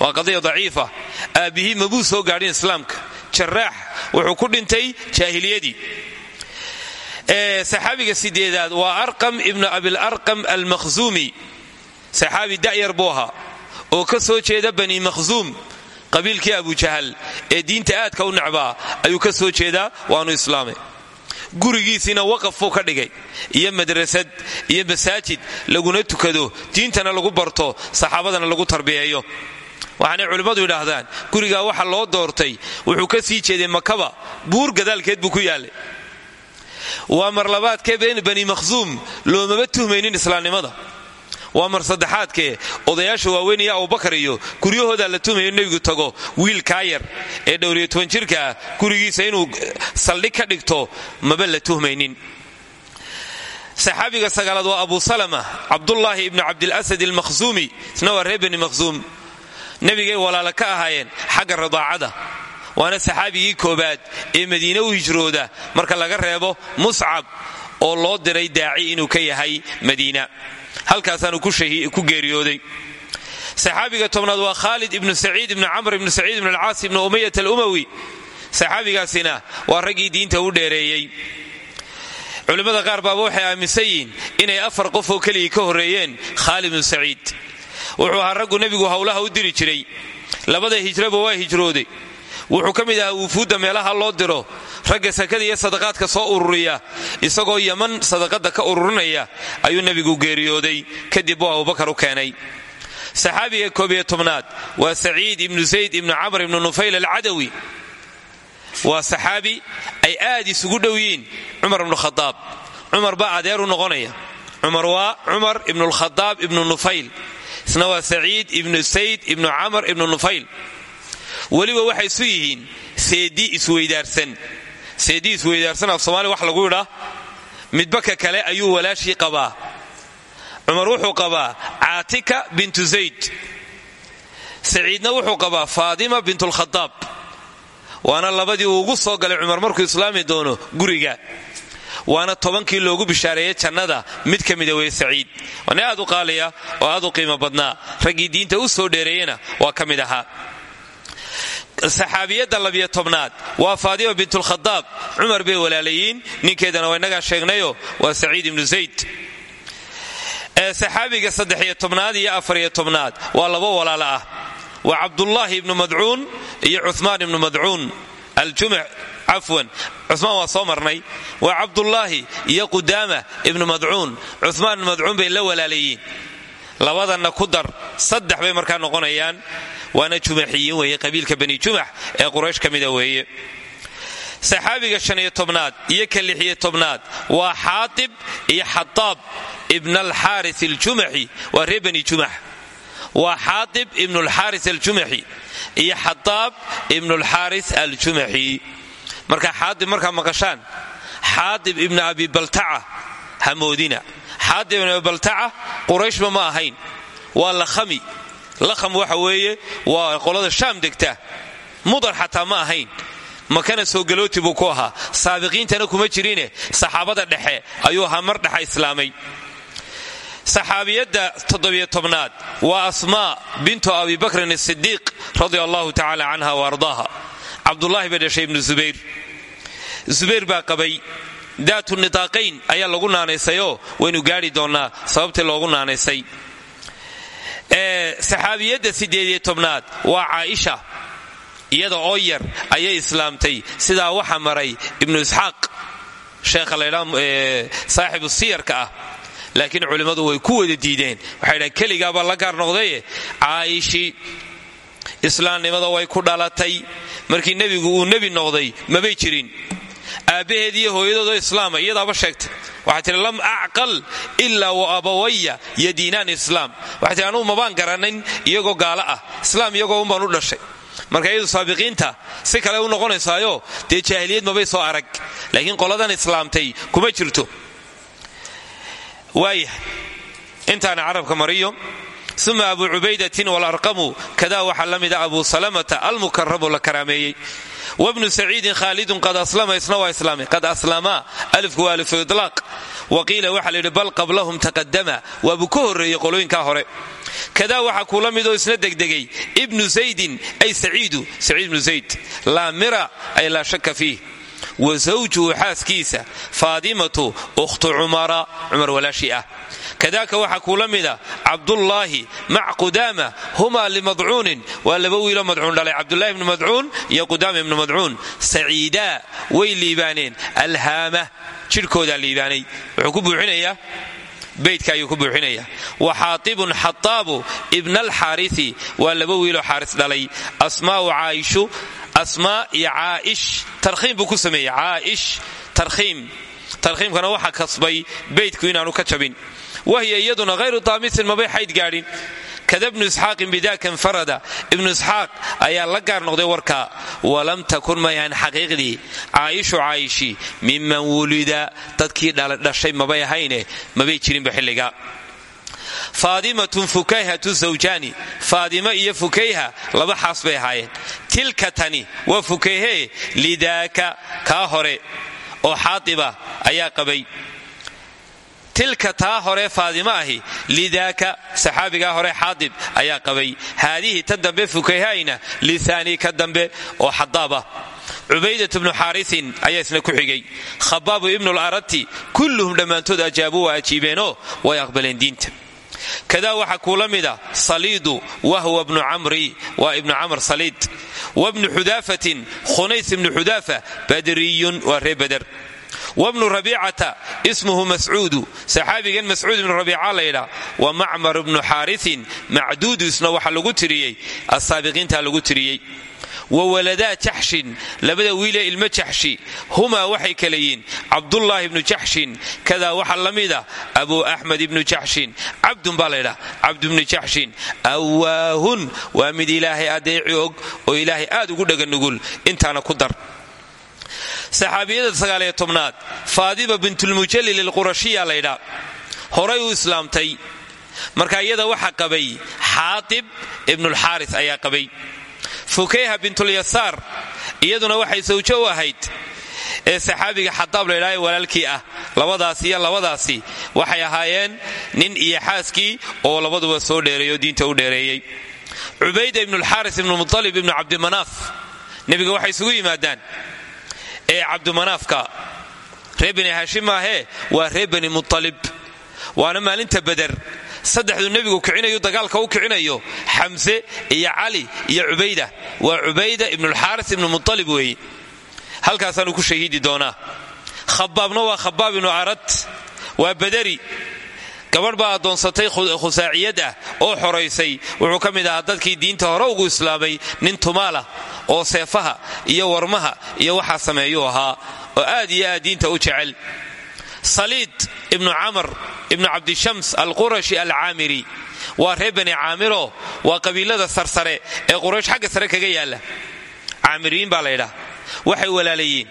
Waa qadiya daciifa aabbihii mabuu soo gaadhin islaamka. Jaraax wuxuu ku dhintay jaahiliyadii. Saxaabiga sideedaad waa arqam ibnu abilarqam almakhzuumi saxaabi da'yar buu ahaa oo ka soo jeeda bani makhzuum qabiilkii abujahal ee diinta aadka u necbaa ayuu ka soo jeedaa waanu islaamay. Gurigiisiina waqaf buu ka dhigay iyo madrasad iyo masaajid laguna tukado diintana lagu barto saxaabadana lagu tarbiyeeyo. Waxaanay culimmadu yidhaahdaan gurigaa waxa loo doortay wuxuu ka sii jeeday makaba buur gadaalkeed buu ku yaallay waa mar labaadkee bani makhsuum loomama tuhmaynin islaamnimada waa mar saddexaadkee odayaasha waaweynaya abubakar iyo guryahoodaa la tuhmayo nebigu tago wiil kaayar ee dhowriyo toban jirka ah gurigiisa inuu saldhig ka dhigto maba la tuhmaynin. Saxaabiga sagaalaad waa abu salama cabdullaahi ibnu cabdilasad almakhsuumi isna waa reer bani makhsuum nebigay walaala ka ahaayeen xagga radaacada waana saxaabigii koobaad ee madiine u hijrooda marka laga reebo muscab oo loo diray daaci inuu ka yahay madiina halkaasaanu ku geeriyooday. Saxaabiga tobnaad waa khaalid ibnu saciid ibnu camr ibnu saciid ibnu alcaas ibnu umayat alumawi. Saxaabigaasina waa raggii diinta u dheereeyey. Culimmada qaar baaba waxay aaminsan yihiin inay afar qof oo keligii ka horreeyeen khaalid ibnu saciid. Wuxuu ahaa raggu nebigu howlaha u diri jiray. Labada hijraba waa hijrooday. Wuxuu ka mid ahaa wufuudda meelaha loo diro ragga sakada iyo sadaqaadka soo ururiya isagoo yaman sadaqada ka ururinaya ayuu nebigu geeriyooday kadib uu abubakar u keenay. Saxaabiga koobiyo tobnaad waa saciid ibnu zayd ibnu camr ibnu nufayl alcadawi. Waa saxaabi ay aad isugu dhow yihiin cumar ibnu khadaab. Cumar baa adeeru noqonaya. Cumar waa cumar ibnu lkhadaab ibnu nufayl. Isna waa saciid ibnu sayd ibnu camr ibnu nufayl. Weliba waxay isu yihiin seedi isweydaarsan seedi isweydaarsan af somalia wax lagu yidhaa midbaka kale ayuu walaashii qabaa. Cumar wuxuu qabaa caatika bintu zayd. Saciidna wuxuu qabaa faadima bintulkhadaab waana labadii uu ugu soo galay cumar markuu islaami doono guriga. Waana tobankii loogu bishaareeyey jannada mid ka mida wey saciid. Waa nin aad u qaaliya oo aad u qiimo badnaa. Raggii diinta u soo dheereeyena waa ka mid ahaa saxaabiyadda labiyo tobnaad waa faadima bintulkhadaab cumar bay walaalayiin. Ninkeedana waa innagaa sheegnayo waa saciid ibnu zayd. Saxaabiga saddexiyo tobnaad iyo afariyo tobnaad waa laba walaalo ah. Waa cabdullaahi ibnu madcuun iyo cuhmaan ibnu madcuun. Aljumuc cafwan. Cumaan waa soo marnay. Waa cabdullaahi iyo qudaama ibnu madcuun. Cumaan ibnu madcuun bay la walaalayiin labadanna ku dar saddex bay markaa noqonayaan. Waana jumaxiyiin weeye qabiilka bani jumax ee quraysh ka mida weeye. Saxaabiga shaniyo tobnaad iyo ka lixiyo tobnaad waa xaatib iyo xataab ibn alxaaris aljumaxi waa reer bani jumax waa xaatib ibnu alxaaris aljumaxi iyo xataab ibnu alxaaris aljumaxi marka xaatib markaa maqashaan xaatib ibnu abi baltaca hamoodina ibnu abi baltaca qurayshba ma ahayn. Waa lakhami. Lakham waxa weeye waa qolada shaam degta. Mudar xataa ma ahayn. Makana soo galooti buu ku ahaa. Saabiqiintana kuma jirine. Saxaabada dhexe ayuu ahaa mar dhexa islaamay. Saxaabiyadda toddobiyo tobnaad waa asmaa bintu abi bakrin asidiiq radia allahu tacala canha wa ardaaha. Cabdulaahi bay dhashay ibnu zubayr. Zubayr baa qabay daatu nitaaqayn ayaa lagu naanaysayoo waynu gaari doonnaa sababtii loogu naanaysay. Saxaabiyadda sideediyo tobnaad waa caaisha iyada oo yar ayay islaamtay. Sidaa waxa maray ibnu isxaaq sheekha laydhaa saaxibu siyarka ah. Laakiin culimmadu way ku wada diideen. Waxay dhahan keligaabaa la gaar noqdaye caa'ishi islaamnimada way ku dhalatay. Markii nebigu uu nebi noqday mabay jirin aabbaheed iyo hooyadoodoo islaama iyadaaba sheegtay. Waxay tihi lam acqal ilaa wa abawaya yadiinaan islaam. Waxay tihi anugu mabaan garanin iyagoo gaalo ah. Islaam iyagoo unbaan u dhashay. Marka iyadu saabiqiinta si kale u noqonaysaayo dee jaahiliyad mabay soo arag. Laakiin qoladan islaamtay kuma jirto. Waayah intaana carabka mariyo uma abu cubaydatin walarqamu kadaa waxaa la mida abu salamata almukaramu la karaameeyey. Wabnu saciidin khaalidun qad aslama isna waa islaamay qad aslamaa alifku waa alifu ilaaq waqiila waxaa la yidhi bal qablahum taqadama waabuu ka horreeyey qolooyinkaa hore. Kadaa waxaa kuula midoo isna degdegay ibnu zaydin ay saciidu saciid ibnu zayd laa mira ay laa shaka fiih wa zawjuhu xaaskiisa faadimatu ukhtu cumara cumar walaashii ah kadaaka waxaa kuula mida cabdullaahi mac qudaama humaa limadcuunin waa laba wiilo madcuun dhalay cabdulahi ibnu madcuun iyo qudaama ibnu madcuun saciidaa way liibaaneen alhaama jidhkoodaa liibaanay wuxuu ku buuxinayaa beydka ayuu ku buuxinaya wa xaatibun xataabu ibna alxaarisi waa laba wiiloo xaaris dhalay asmaau caaishu asmaa iyo caaish. Tarkhiim buu ku sameeyey. Caaish tarkhiim. Tarkhiimkana waxaa kasbay beydku inaanu ka jabin. Wahiya iyaduna hayru daamisin mabay xayd gaadhin. Kada bnu isxaaqin bidaka infarada ibnu isxaaq ayaa la gaar noqday warka. Walam takun mayahan xaqiiqdii caayishu caayishi miman wulida dadkii dhashay mabay ahayne mabay jirinba xilliga faadimatun fukayhatu zawjaani faadima iyo fukayha laba xaas bay ahaayeen. Tilka tani waa fukayhe lidaaka kaa hore oo xaadiba ayaa qabay. Tilka taa hore faadima ahi lidaaka saxaabigaa hore xaadib ayaa qabay. Haadihi ta dambe fukayhayna lihaani ka dambe oo xadaab ah cubaydat bnu xaarisin ayaa isna ku xigay. Khabaabu ibnu larati kulluhum dhammaantood ajaabuu waa ajiibeenoo way aqbaleen kadaa waxaa kuula mida saliidu wahwa bnu camri waa ibnu camr saliid. Wabnu xudaafatin khunays ibnu xudaafa badriyun waa ree bader wabnu rabiicata ismuhu mascuudu. Saxaabigan mascuud ibnu rabiica laydhaa wa macmar ibnu xaarisin macduudusna waxaa lagu tiriyey asaabiqiinta lagu tiriyey wa waladaa jaxshin labada wiilee ilmo jaxshi humaa waxay kala yihiin cabdullaahi ibnu jaxshin kadaa waxaa la mida abu axmed ibnu jaxshin cabdun baa laydhaa cabdu ibnu jaxshin waa mid ilaahay adeeci og oo ilaahay aad ugu dhaganugul intaana ku dar. Saxaabiyada sagaaliyo tobnaad faadima bintulmujalil alqurashiya laydhaa horay u islaamtay. Marka iyada waxaa qabay xaatib ibnulxaaris ayaa qabay fukayha bintulyasaar iyaduna waxay sawjo u ahayd ee saxaabiga xadaab laydhaa ee walaalkii ah. Labadaasi iyo labadaasi waxay ahaayeen nin iyo xaaskii oo labaduba soo dheereeyo diinta u dheereeyey. Cubayda ibnulxaaris ibnumualib ibnu cabdimanaaf nebiga waxay isugu yimaadaan ee cabdimanaafka reer bani haashim maahee waa reer bani mualib waana maalinta beder saddexduu nebigu kicinayu dagaalka u kicinayo xamse iyo cali iyo cubayda. Waa cubayda ibnulxaaris ibnu mualib weeye halkaasaanu ku shahiidi doonaa. Khabaabna waa khabaab ibnu arad waa badari gabadh baa addoonsatay khusaaciyad ah oo xoraysay wuxuu ka mid ahaa dadkii diinta hore ugu islaamay nin tumaalah oo seefaha iyo warmaha iyo waxaa sameeyuu ahaa oo aad iyo aad diinta u jecel saliid ibnu camar ibnu cabdishams alqurashi alcaamiri waa reer bani caamiro waa qabiilada sarsare ee quraysh xagga sare kaga yaalla. Caamiriyiin baa laydhaa waxay walaalayiin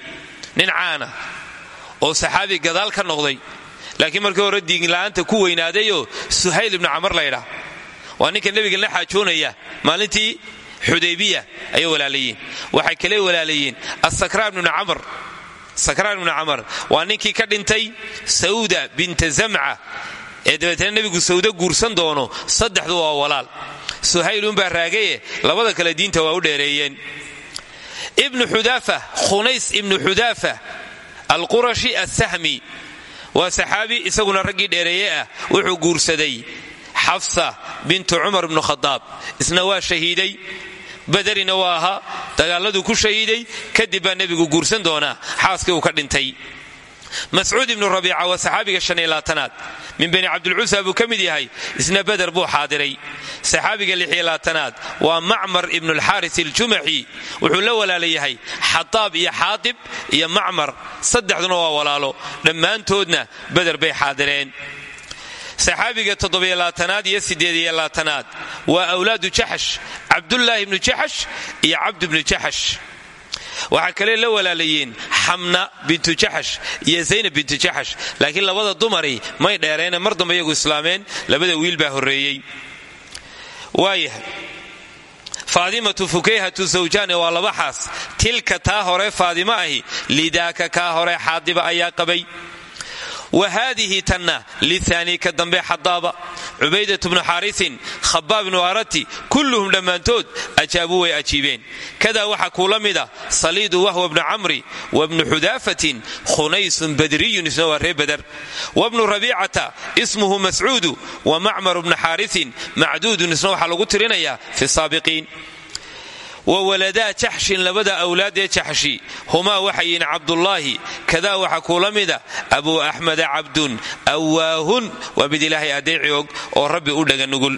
nin caana oo saxaabi gadaal ka noqday. Laakiin markii hore diinla'aanta ku weynaadayoo suhayl ibnu camar laydhaa waa ninka nebiga la xaajoonaya maalintii xudaybiya ayay walaalayiin waxay kale walaalayiin asakraan ibnu camar sakraan ibnu camar. Waa ninkii ka dhintay sawda binta zamca. Ee dabeetana nebigu sawdo guursan doono saddexdu waa walaal. Suhaylunbaa raagaye labada kale diinta waa u dheereeyeen. Ibnu xudaafa khunays ibnu xudaafa alqurashi assahmi. Waa saxaabi isaguna raggii dheereeye ah wuxuu guursaday xafsa bintu cumar ibnu khadaab. Isna waa shahiiday badarina waa ahaa dagaaladuu ku shahiiday kadib baa nebigu guursan doonaa. Xaaskii uu ka dhintay. Mascuud ibnu rabiica waa saxaabiga shanilaatanaad min bani cabdilcusa buu ka mid yahay isna beder buu xaadiray. Saxaabiga lixilaatanaad waa macmar ibnu alxaaris aljumaxi wuxuu la walaala yahay xadaab iyo xaatib iyo macmar. Saddexduna waa walaalo. Dhammaantoodna beder bay xaadireen saxaabiga toddobyolaatanaad iyo sideediyolaatanaad waa awlaadu jaxash cabdullaahi ibnu jaxash iyo cabdu ibnu jaxash. Waxaa kale la walaalayiin xamna bintu jaxash iyo zaynab bintu jaxash laakiin labada dumari may dheereene mar dambe iyagu islaameen labada wiil baa horreeyey. Waayahay faadimatu fukayhatu zawjaane waa laba xaas tilka taa hore faadimo ahi lidaaka kaa hore xaadiba ayaa qabay wa haadihi tanna liaanii ka dambe xadaaba cubaydat bnu xaarisin khabaab ibnu arati kulluhum dhammaantood ajaabuu way ajiibeen kadaa waxaa kuula mida saliidu wahwa bnu camri wabnu xudaafatin khunaysun badriyun isna waa ree bader wabnu rabiicata ismuhu mascuudu wa macmar bnu xaarisin macduudun isna waxaa lagu tirinayaa fi saabiqiin wa waladaa jaxshin labada awlaadee jaxshi humaa waxay yihiin cabdullaahi. Kadaa waxa kuula mida abuu axmeda cabdun awaahun waa mid ilaahay adeeci og oo rabbi u dhaga nugul.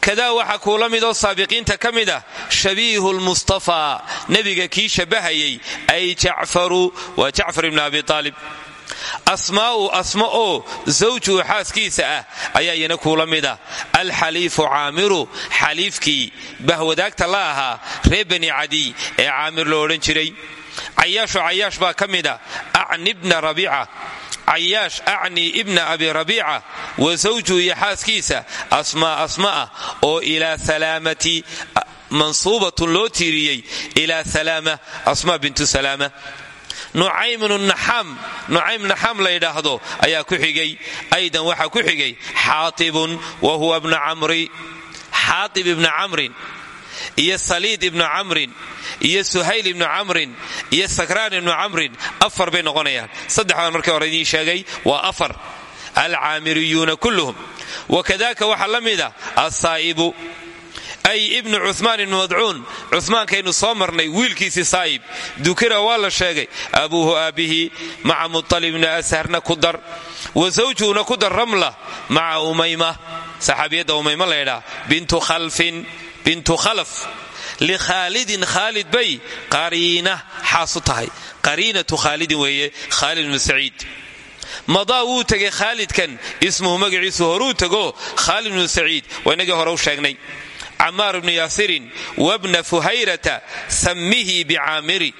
Kadaa waxaa kuula midoo saabiqiinta ka mid ah shabiihu lmustafaa nebiga kii shabbahayay ay jacfaru. Waa jacfar ibni abi aalib asmaa'u asma oo zawjuhu xaaskiisa ah ayaa iyana kuula mida. Alxaliifu caamiru xaliifkii bahwadaagta la ahaa reer bani cadiy ee caamir lo odhan jiray. Cayaashu cayaash baa ka mida acni bna rabiica. Cayaash acni ibna abi rabiica wa zawjuhu iyo xaaskiisa asmaa asma'a oo ilaa salaamati mansuubatun loo tiiriyey ilaa salaama asmaa bintu salaama nucaym naxaam la ydhaahdo ayaa ku xigay. Aydan waxaa ku xigay xaatibun wa huwa bna camri xaatib ibna camrin iyo saliid ibnu camrin iyo suhayl ibnu camrin iyo sakraan ibnu camrin afar bay noqonayaan. Saddexdaan markii hore idiin sheegay waa afar. Alcaamiriyuuna kulluhum. Wakadaka waxaa la mida asaa'ibu ay ibnu cumaan ibnu madcuun cumaankaynu soo marnay wiilkiisii saa'ib dukira waa la sheegay abuuhu aabihi maca mualib ibni asharna ku dar wa zawjuhuna ku dar ramla maca umayma. Saxaabiyadda umayma laydhaa bintu khalfin bintu khalaf likhaalidin khaalid bay qariina xaasu tahay. Qariinatu khaalidin weeye khaalid ibnu saciid. Madaa wuu tegay khaalidkan ismuhu magaciisu horuu tego khaalid ibnu saciid. Waa inagii hore u sheegnay camaar bnu yaasirin wabna fuhayrata sammihi bicaamiri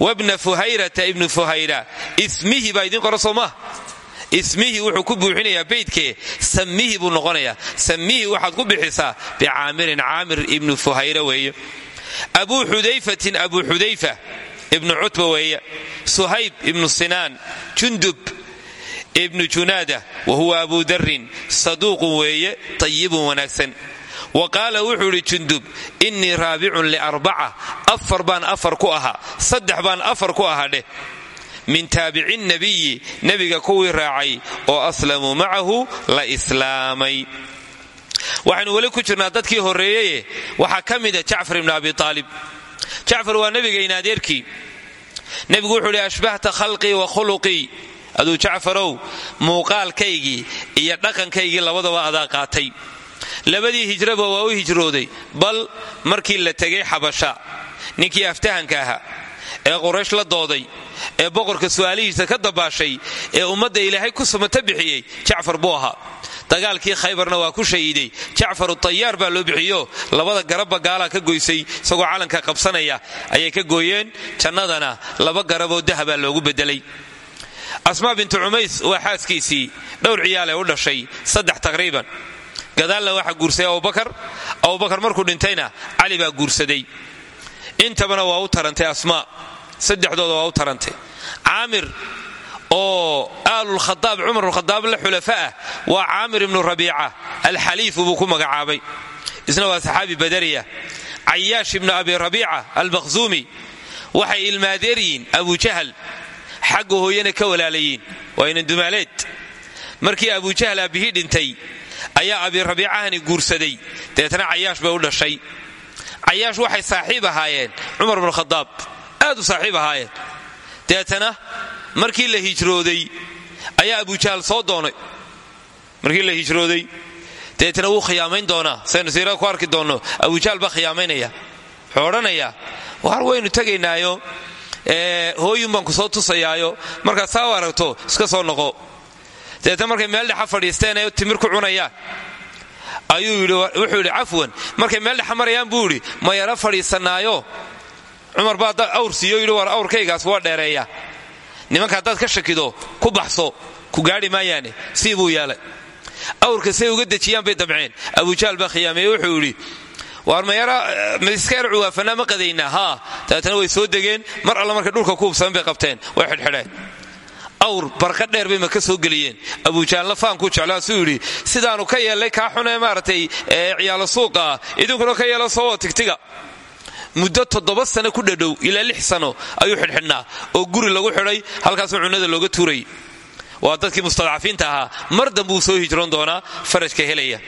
wabna fuhayrata ibnu fuhayra ismihi baa idiin qora soo maa ismihii wuxuu ku buuxinayaa beydkee sammihi buu noqonayaa. Sammihi waxaad ku bixisaa bicaamirin caamir ibnu fuhayra weeye abuu xudayfatin abuu xudayfa ibnu cutba weeye suhayb ibnu sinaan jundub ibnu junaada wa huwa abu darin saduuqun weeye tayibun wanaagsan wa qaala wuxuu idhi jundub innii raabicun liarbaca afar baan afar ku ahaa. Saddex baan afar ku ahaa dheh. Min taabici nabiyi nebiga kuwii raacay oo aslamuu macahu la islaamay. Waxaynu weli ku jirnaa dadkii horreeyeye. Waxaa ka mida jacfar ibnu abi aalib jacfar waa nebiga inaadeerkii. Nebigu wuxuu idhi ashbahta khalqii wa khuluqii. Aduu jacfarow muuqaalkaygii iyo dhaqankaygii labadaba adaa qaatay labadii hijraba waa u hijrooday bal markii la tegay xabasha ninkii aftahanka ahaa ee quraysh la dooday ee boqorka su'aalihiisa ka dabaashay ee ummadda ilaahay ku samata bixiyey jacfar buu ahaa. Dagaalkii khaybarna waa ku shahiiday jacfaru tayaar baa loo bixiyo labada garabba gaalaa ka goysay isagoo calanka qabsanaya ayay ka gooyeen jannadana laba garaboo dahabaa loogu bedelay. Asmaa bintu cumays waa xaaskiisii dhowr ciyaal ee u dhashay saddex taqriiban gadaalna waxaa guursaday abubakar abubakar markuu dhintayna cali baa guursaday. Intabana waa u tarantay asmaa saddexdooda waa u tarantay. Caamir oo aalulkhadaab cumar khadaab la xulafa ah waa caamir ibnu rabiica alxaliifu buu ku magacaabay. Isna waa saxaabi badariya. Cayaash ibnu abi rabiica almakhzuumi waxay ilmaadeeryiin abujahal xagga hooyana ka walaalayiin. Waa inandumaaleed markii abujahal aabihii dhintay ayaa abi rabiicahani guursaday. Dabeetna cayaash bay u dhashay. Cayaash waxay saaxiib ahaayeen. Cumar bnu khadaab aad u saaxiib ahaayeen. Deetana markii la hijrooday ayaa abujahal soo doonay. Markii la hijrooday deetana wuu khiyaamayn doonaa. Saynu siirada ku arki doonno abujahal baa khiyaamaynaya wuxuu odhanayaa waar waynu tegaynaayo? Hooyun baan ku soo tusayaayo. Markaad saa u iska soo noqo deetna markay meel dhexa fadhiisteen ee timir ku cunayaan wuxuu yidhi cafwan markay meel dhexa marayaan buu ma yara fadhiisanaayo? Cumar baa awr siiyo yidhi war awrkaygaas waa dheereeya. Nimanka haddaad ka shakido ku baxso ku gaadhi maayaane sii buu yeelay. Awrka say uga dejiyaan bay damceen abujaal baa khiyaameeye wuxuu yidhi waar mayara maiska yar cuwaafanaa ma qadaynaa? Haa dabeetana way soo degeen mar alla markay dhulka ku bay qabteen way xidhxidheen awr barqa dheer bay ma ka soo geliyeen. Abujaalna faankuu jeclaa suu yidhi sidaanu ka yeellay kaa xunee maaragtay ciyaalo suuqa idinkuna ka yeelo soo tigtiga. Muddo toddoba sano ku dhadhow ilaa lix sano ayuu xidhxidhnaa oo guri lagu xidhay halkaasuu cunnada looga tuurayy waa dadkii mustadcafiinta ahaa mar dambuu soo hijroon doonaa farajka helaya.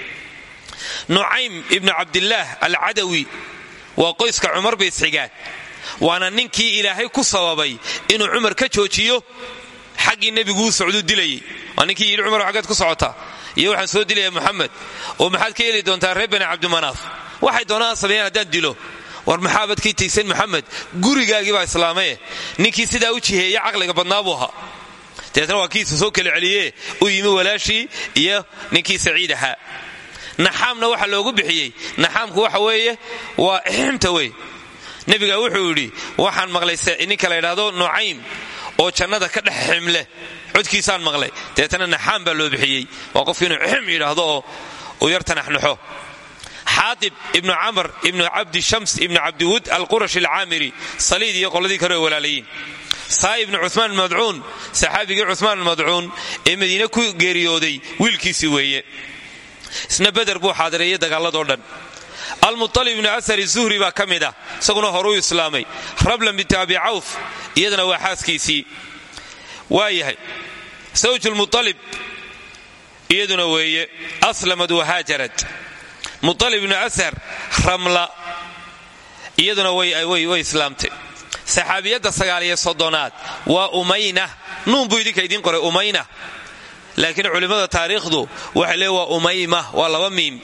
Nucaym ibnu cabdillaah alcadawi waa qoyska cumar bay isxigaan waana ninkii ilaahay ku sababay inuu cumar ka joojiyo xaggii nebiguu socduu dilayay waa ninkii yidhi cumar ku socotaa iyo waxaan soo dilaya muxamed oo maxaad ka heli doontaa reer bani cabdimanaaf? Waxay doonaan sameeyaan haddaan dilo. War maxaabad kii taysan maxamed gurigaagii baa islaamaye ninkii sidaa u jiheeye caqliga badnaa buu ahaa. Dabeetna waa kiisa soo kala celiye u yimi walaashii iyo ninkii saciid ahaa. Naxaamna waxaa loogu bixiyey. Naxaamku waxa weeye waa ximta wey nebiga wuxuu yidhi waxaan maqlay ninka la ydhaahdo nucaym oo jannada ka dhex ximleh codkiisaan maqlay. Dabeetana naxaam baa loo bixiyey. Waa qofki inuu xim yidhaahdo oo uu yar tanaxnaxo xaatib ibnu camr ibnu cabdi shams ibnu cabdiwud alqurashi alcaamiri saliid iyo qoladii kale oo walaalayiin. Saa ibnu cumaan madcuun saxaabigii cumaan madcuun ee madiine ku geeriyooday wiilkiisii weeye. Isna beder buu xaadireeyey dagaaladoo dhan almualib ibnu asari zuhri baa ka mid ah isaguna horuu islaamay. Rablan binti abi cawf iyadana waa xaaskiisii. Waa yahay sawjulmualib iyaduna weeye aslamad wahaajarad mualib ibnu ashar ramla iyaduna way islaamtay. Saxaabiyadda sagaaliyo soddonaad waa umayna. Nuun buu idinka idiin qoray umayna. Laakiin culimmada taariikhdu waxay lee waa umayma waa laba miim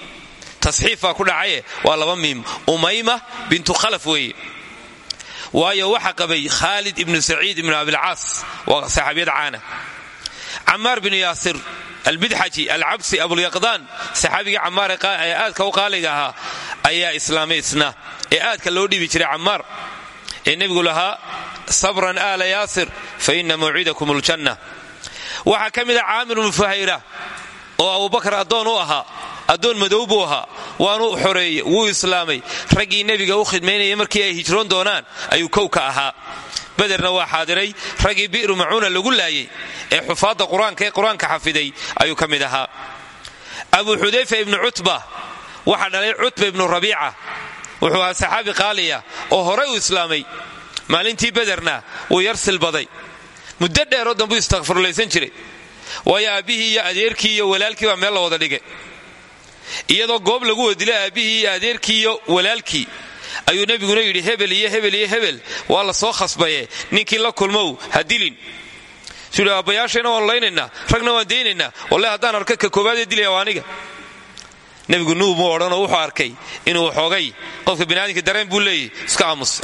tasxiifbaa ku dhacaye waa laba miim. Umayma bintu khalaf weeye waayo waxa qabay khaalid ibnu saciid ibnu abilcaas waa saxaabiyad caana camaar binu yaasir albidxaji alcabsi abulyaqdaan saxaabigii camaar ee aadka u qaaliga ahaa ayaa islaamay isna ee aadka loo dhibi jiray camaar ee nebigu lahaa sabran aala yaasir fa ina mawcidakum aljanna waxaa ka mida caamir bnu fuhayra oo abubakar addoon u ahaa addoon madow buu ahaa. Waanu xoreeyey wuu islaamay. Raggii nebiga u khidmaynaya markii ay hijroon doonaan ayuu kow ka ahaa. Bederna waa xaadiray raggii bi'ru macuuna lagu laayey ee xufaadda qur'aanka ee qur'aanka xafiday ayuu ka mid ahaa. Abu xudayfa ibnu cutba waxaa dhalay cutba ibnu rabiica. Wuxuu ahaa saxaabi qaaliya oo horay u islaamay. Maalintii bederna wuu yar silbaday. Muddo dheeroo danbuu istakfirlaysan jiray. Waayo aabbihii iyo adeerkii iyo walaalkii baa meel la wada dhigay iyadoo goob lagu wadila aabbihii iyo adeerkii iyo walaalkii. Ayuu nebiguna yidhi hebel iyo hebel iyo hebel waa la soo khasbaye ninkii la kulmow ha dilin. Suu aabbayaashayna waan laynaynaa ragna waan daynaynaa walle haddaan arka ka koobaadee dilaya waa aniga. Nebigu nuub muu odhanoo wuxuu arkay inuu waxoogay qofka biniaadamka dareen buu leeyahy iska aamusa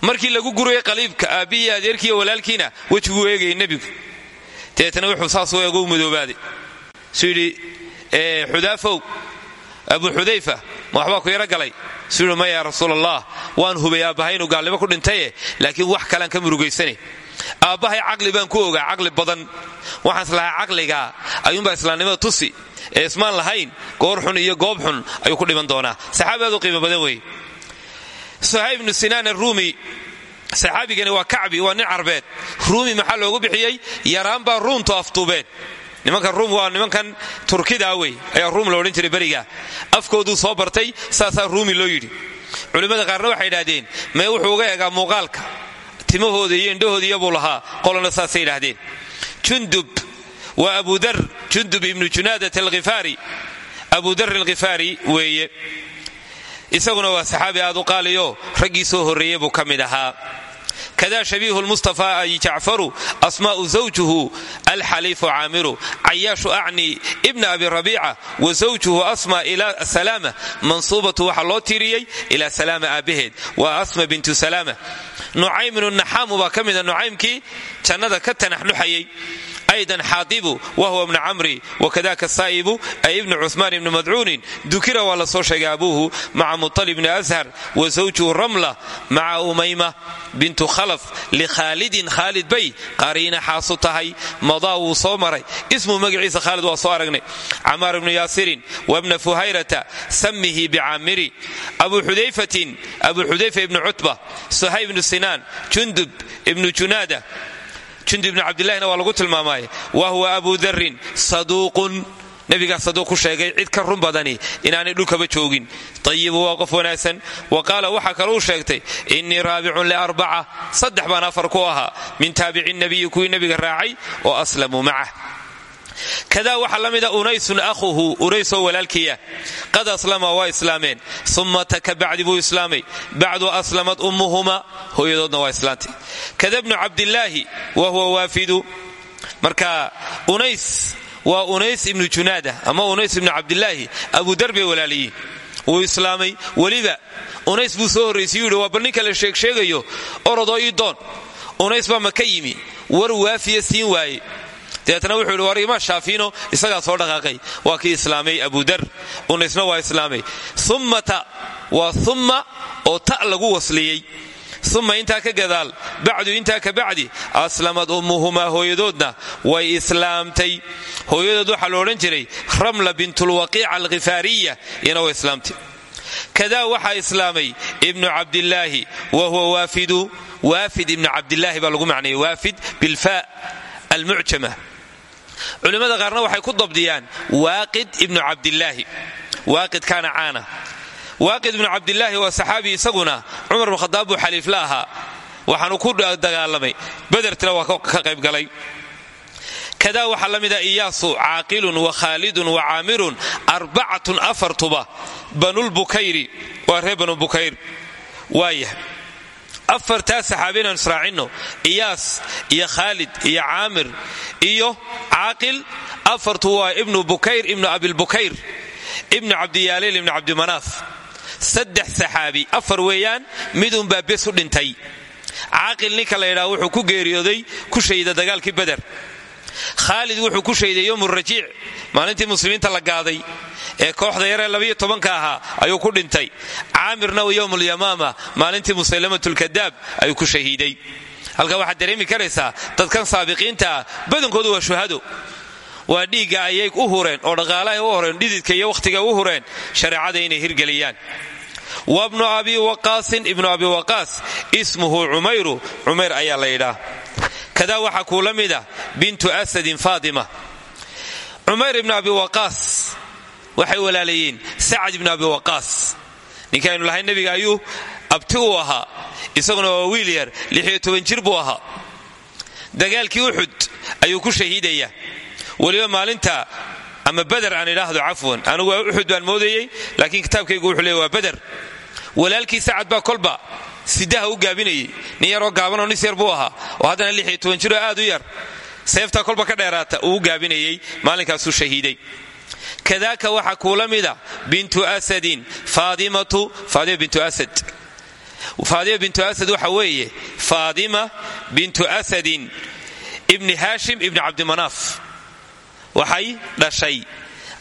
markii lagu gurayay qaliibka aabbihii adeerkiiyo walaalkiina wejiguu eegayay nebigu. Dabeetana wuxuu saas u eego u madoobaaday xudaafow abu xudayfa ma ku yaro galay. Suu maya yaa rasuul allah waan hubay aabbahay inuu gaalnimo ku dhintaye laakiin wax kalean ka murugaysane aabbahay caqli baan ku ogaa caqli badan. Waxaan islahaa caqligaa ayuunbaa islaamnimada tusi. Ee ismaan lahayn goor xun iyo goob xun ayuu ku dhiman doonaa. Saxaabi aad qiimo badan weeye. Suhayb ibnu sinaan aruumi saxaabigani waa kacbi waa nin carbeed. Ruumi maxaa loogu bixiyey? Yaraan baa ruumtu aftuubeen nimankan ruum waa nimankan turkidaa wey. Ayaa ruum la odhan jiray beriga. Afkooduu soo bartay saasaa ruumi loo yidhi. Culimmada qaarna waxay idhaahdeen mee wuxuu uga eegaa muuqaalka? Timahooda iyo indhahooda iyabuu lahaa. Qolana saasay yidhaahdeen. Jundub waa abudar jundub ibnu junaadat alkhifaari abudar alkhifaari weeye. Isaguna waa saxaabi aad u qaaliyo. Raggii soo horreeye buu ka mid ahaa kada shabiihu lmustafa ay jacfaru asmaa'u zawjuhu alxaliifu caamiru cayaashu acni ibna abi rabiica wa zawjuhu asma ila salaama mansuubatu waxaa loo tiiriyey ilaa salaama aabbaheed waa asma bintu salaama nucayminu naxaamu baa ka mida nucaymkii jannada ka tanaxnuxayay aydan xaadibu wahwa bnu camri wakadaka saa'ibu ay ibnu cuhmaan ibni madcuunin dukira waa la soo sheegay abuuhu maca mutalib bni ashar wa zawjuhu ramla maca umayma bintu khalaf likhaalidin khaalid bay qariina xaasu tahay madaa wuu soo maray ismuu magaciisa khaalid waa soo aragnay camaar ibnu yaasirin wabna fuhayrata samihi bicaamiri abu xudayfatin abu xudayfa ibnu cutba suhayb ibnu sinaan jundub ibnu junaada jundub ibnu cabdillahina waa lagu tilmaamay. Wa huwa abu darin saduuqun nabigaa saduuq ku sheegay cid ka run badani inaanay dhulkaba joogin. Tayibu waa qof wanaagsan. Wa qaala waxaa kaluu sheegtay innii raabicun liarbaca saddex baan afar ku ahaa. Min taabici nabiyi kuwii nebiga raacay oo aslamuu macah kadaa waxaa la mida unaysun akhuhu unaysoo walaalkiiya qad aslama waa islaameen. Ummata ka bacdi buu islaamay. Bacdu aslamad ummuhuma hooyadoodna waa islaantay kada bnu cabdillaahi wa huwa waafidu. Marka unays waa unays ibnu junaada ama unays ibnu cabdilaahi abudar bay walaalayiin wuu islaamay weliba. Unays buu soo horraysay yuu waa bal ninka la sheegsheegayo orodoo ii doon. Unays baa maka yimi. War waafiya siin waaye dabeetna wuxuu yidhi war ima shaafiino isagaa soo dhaqaaqay. Waa kii islaamay abudar unaysna waa islaamay. Ummata waa umma oo ta lagu wasliyey. Uma intaa ka gadaal bacdu intaa ka bacdi aslamad ummuhumaa hooyadoodna way islaamtay. Hooyadood waxaa lo odhan jiray ramla bintulwaqiica alkhifaariya iyana way islaamtay. Kadaa waxaa islaamay ibnu cabdillaahi wa huwa waafidu waafid ibnu cabdilaahi baa lagu macnayay waafid bilfa almucjama culimmada qaarna waxay ku dabdiyaan waaqid ibnu cabdilaahi waaqid kaana caana. Waaqid ibnu cabdilaahi waa saxaabi isaguna cumar bn khadaab buu xaliif la ahaa. Waxaanu ku dagaalamay. Bedertina waa ka qaybgalay kadaa waxaa la mida iyaasu caaqilun wa khaalidun wa caamirun arbacatun afartuba. Banulbukayri waa reer banu bukayr. Waayah afartaa saxaabi inaan israacinno iyaas iyo khaalid iyo caamir iyo caaqil afartu waa ibnu bukayr ibnu abilbukayr ibnu cabdiyaalil ibnu cabdimanaaf saddex saxaabi afar weeyaan midunbaa bes u dhintay. Caaqil ninka la ydhaha wuxuu ku geeriyooday ku shayda dagaalkii beder khaalid wuxuu ku shayday yowmurajiic maalintii muslimiinta la gaaday ee kooxda yaree labayo tobanka ahaa ayuu ku dhintay. Caamirna yowmulyamaama maalintii musaylamatulkadaab ayuu ku shahiiday. Halkaa waxaad dareemi karaysaa dadkan saabiqiinta ah badankoodu waa shuhado. Waa dhiigga ayay u hureen oo dhaqaalahay u horeen dhididka iyo wakhtiga u hureen shareecada inay hirgeliyaan. Wabnu abi waqaasin ibnu abi waqaas ismuhu cumayru cumayr ayaa la yidhaa kadaa waxaa kuu la mida bintu asadin faatima cumayr ibnu abi waqaas. Waxay walaalayeen sacad ibnu abi waqaas. Ninkaaynu lahay nebiga ayuu abti uu ahaa. Isaguna waa wiil yar jir buu ahaa. Dagaalkii uxud ayuu ku shahiidaya. Weliba maalinta ama beder aan idhaahdo cafwan anigu waa uxud baan moodayey laakiin kitaabkaygu wuxuu leey waa beder walaalkii sacad baa kolba sidaha u gaabinayay nin yaroo gaabanoo nis yar buu ahaa oo haddana lixiyo toban jiroo aad u yar. Seeftaa kolba ka dheeraata uu u gaabinayey maalinkaasuu shahiiday. Kadaaka waxaa kuula mida bintu asadin faadimatu faadima bintu asad. Faadima bintu asad waxa weeye faadima bintu asadin ibni haashim ibni cabdimanaaf waxay dhashay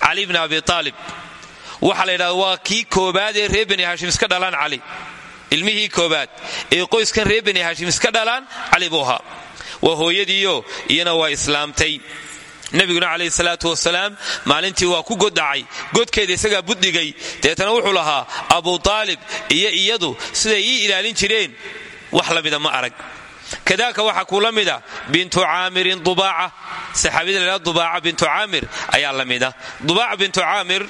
cali bni abi aalib waxaa la yidhahda waa kii koobaad ee reer bani haashim iska dhalaan cali ilmihii koobaad ee qoyskan reer bani haashim iska dhalaan cali buu ahaa. Waa hooyadiiyo iyana waa islaamtay. Nebiguna calayhi salaatu wasalaam maalintii waa ku goddhacay godkeeda isagaa buddhigay. Deetana wuxuu lahaa abu aalib iyo iyadu siday ii ilaalin jireen. Wax la mida ma arag. Kadaaka waxaa kula mida bintu caamirin dubaaca. Saxaabiyada la ydhahda bintu caamir ayaa la mida. Bintu caamir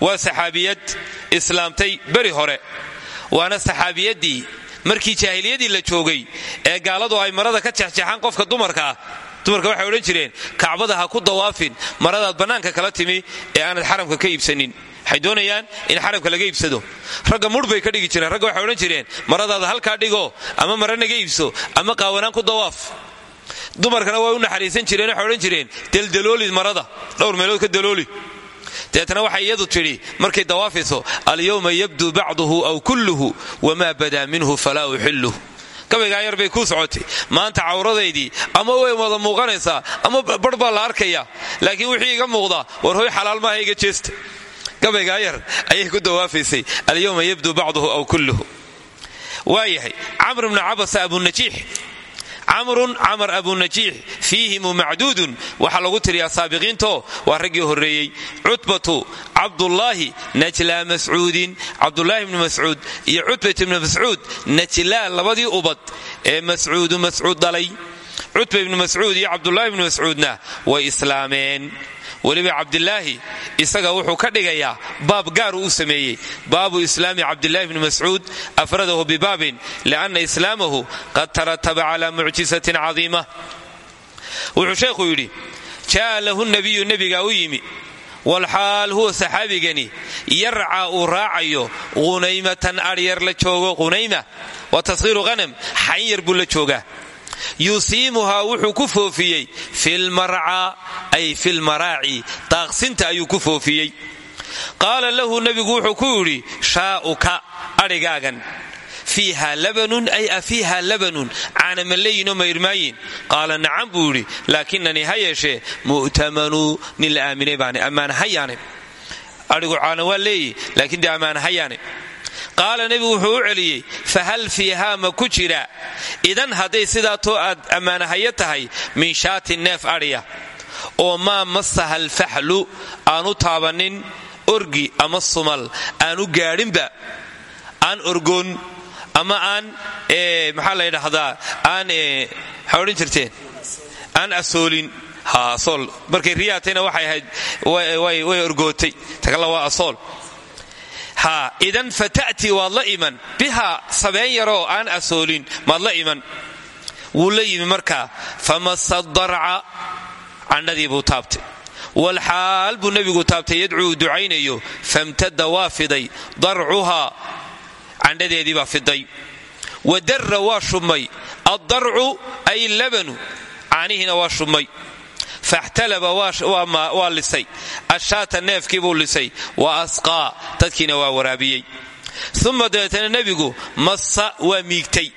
waa saxaabiyad islaamtay beri hore waana saxaabiyaddii markii jaahiliyadii la joogay ee gaaladu ay marada ka jexjeexaan qofka dumarka dumarka waxay odhan jireen kacbada ha ku dawaafin maradaad bannaanka kala timi ee aanad xaramka ka iibsanin. Waxay in xaramka laga iibsado. Ragga mudh ka dhigi jireen ragga waxay odhan jireen maradaada halkaa dhigo ama mara iibso ama qaawanaan ku dawaaf. Dumarkana way u naxariisan jireen waxay odhan jireen deldaloolid marada dhowr meelood ka dalooli deetna waxay iyadu tidhi markay dawaafayso alyowma yabduu bacduhu aw kulluhu wamaa badaa minhu falaa uxilluh gabaygaa yar bay kuu socotay. Maanta cawradaydii ama way wada muuqanaysaa ama bar baa la arkaya. Laakiin wixii iga muuqda war hoy xalaal maaha iga jeesta. Gabaygaa yar ayay ku dawaafaysay alyowma yabduu bacduhu aw kulluhu. Waayahay camr bnu cabasa abunajiix camrun camar abunajiix fiihimu macduudun. Waxaa lagu tiriyaa saabiqiinto waa raggii horreeyey. Cutbatu cabdullaahi najlaa mascuudin. Cabdulaahi bni mascuud iyo cutbat ibni mascuud najlaa labadii ubad ee mascuudu mascuud dhalay. Cutba ibni mascuud iyo cabdulaahi ibni mascuudna way islaameen weliba cabdilaahi isaga wuxuu ka dhigayaa baab gaaru u sameeyey. Baabu islaami cabdilahi bni mascuud afradahu bibaabin lianna islaamahu qad tarataba cala mucjisatin cadiima. Wuxuu sheekhu yidhi jaa'a lahu nabiyu nebigaa u yimi. Walxaal huwa saxaabigani yarcaa uu raacayo qunaymatan aryar la joogo qunayma wa tashiiru hanam xanyar buu la joogaa yusiimuhaa wuxuu ku foofiyey filmarcaa ay filmaraaci daaqsinta ayuu ku foofiyey. Qaala lahu nebigu wuxuu ku yidhi shaa'uka adhigaagan fiiha labanun ay a fiiha labanun. Caanamaleyinoo mayrmaayin qaala nacam buu yidhi laakinanii ha yeeshee mu'tamanu nin la aaminay baane. Ammaanahayaane adhigu caana waa leeyi laakiin dee ammaanahayaane qaala nebigu wuxuu u celiyey fahal fiihaa ma ku jira? Idan hadday sidaatoo aad ammaanahayo tahay min shaatin neef adhiya oo maa masaha alfaxlu? Aanu taabannin orgi ama sumal. Aanu gaadhinba? Aan orgoon ama aan maxaa la ydhahdaa aan maxaa odhan ha asool. Markay riyaatayna waxay ahayd way orgootay. Tagalla waa asool ha idan fata'tii waad la iman bihaa sabeen yaroo aan asoolin maad la iman wuu la yimi markaa famasa darca candhadii buu taabtay walxaal buu nebigu taabtay yadcuu ducaynayo famtada waa fiday darcuhaa candhadeedii baa fiday wadarra waa shummay addarcu ay labanu caanihiina waa shummay faxtalaba waa lisay ashaata neefkii buu lisay wa asqaa dadkiina waa waraabiyey uma dabeetana nebigu massa waa miigtay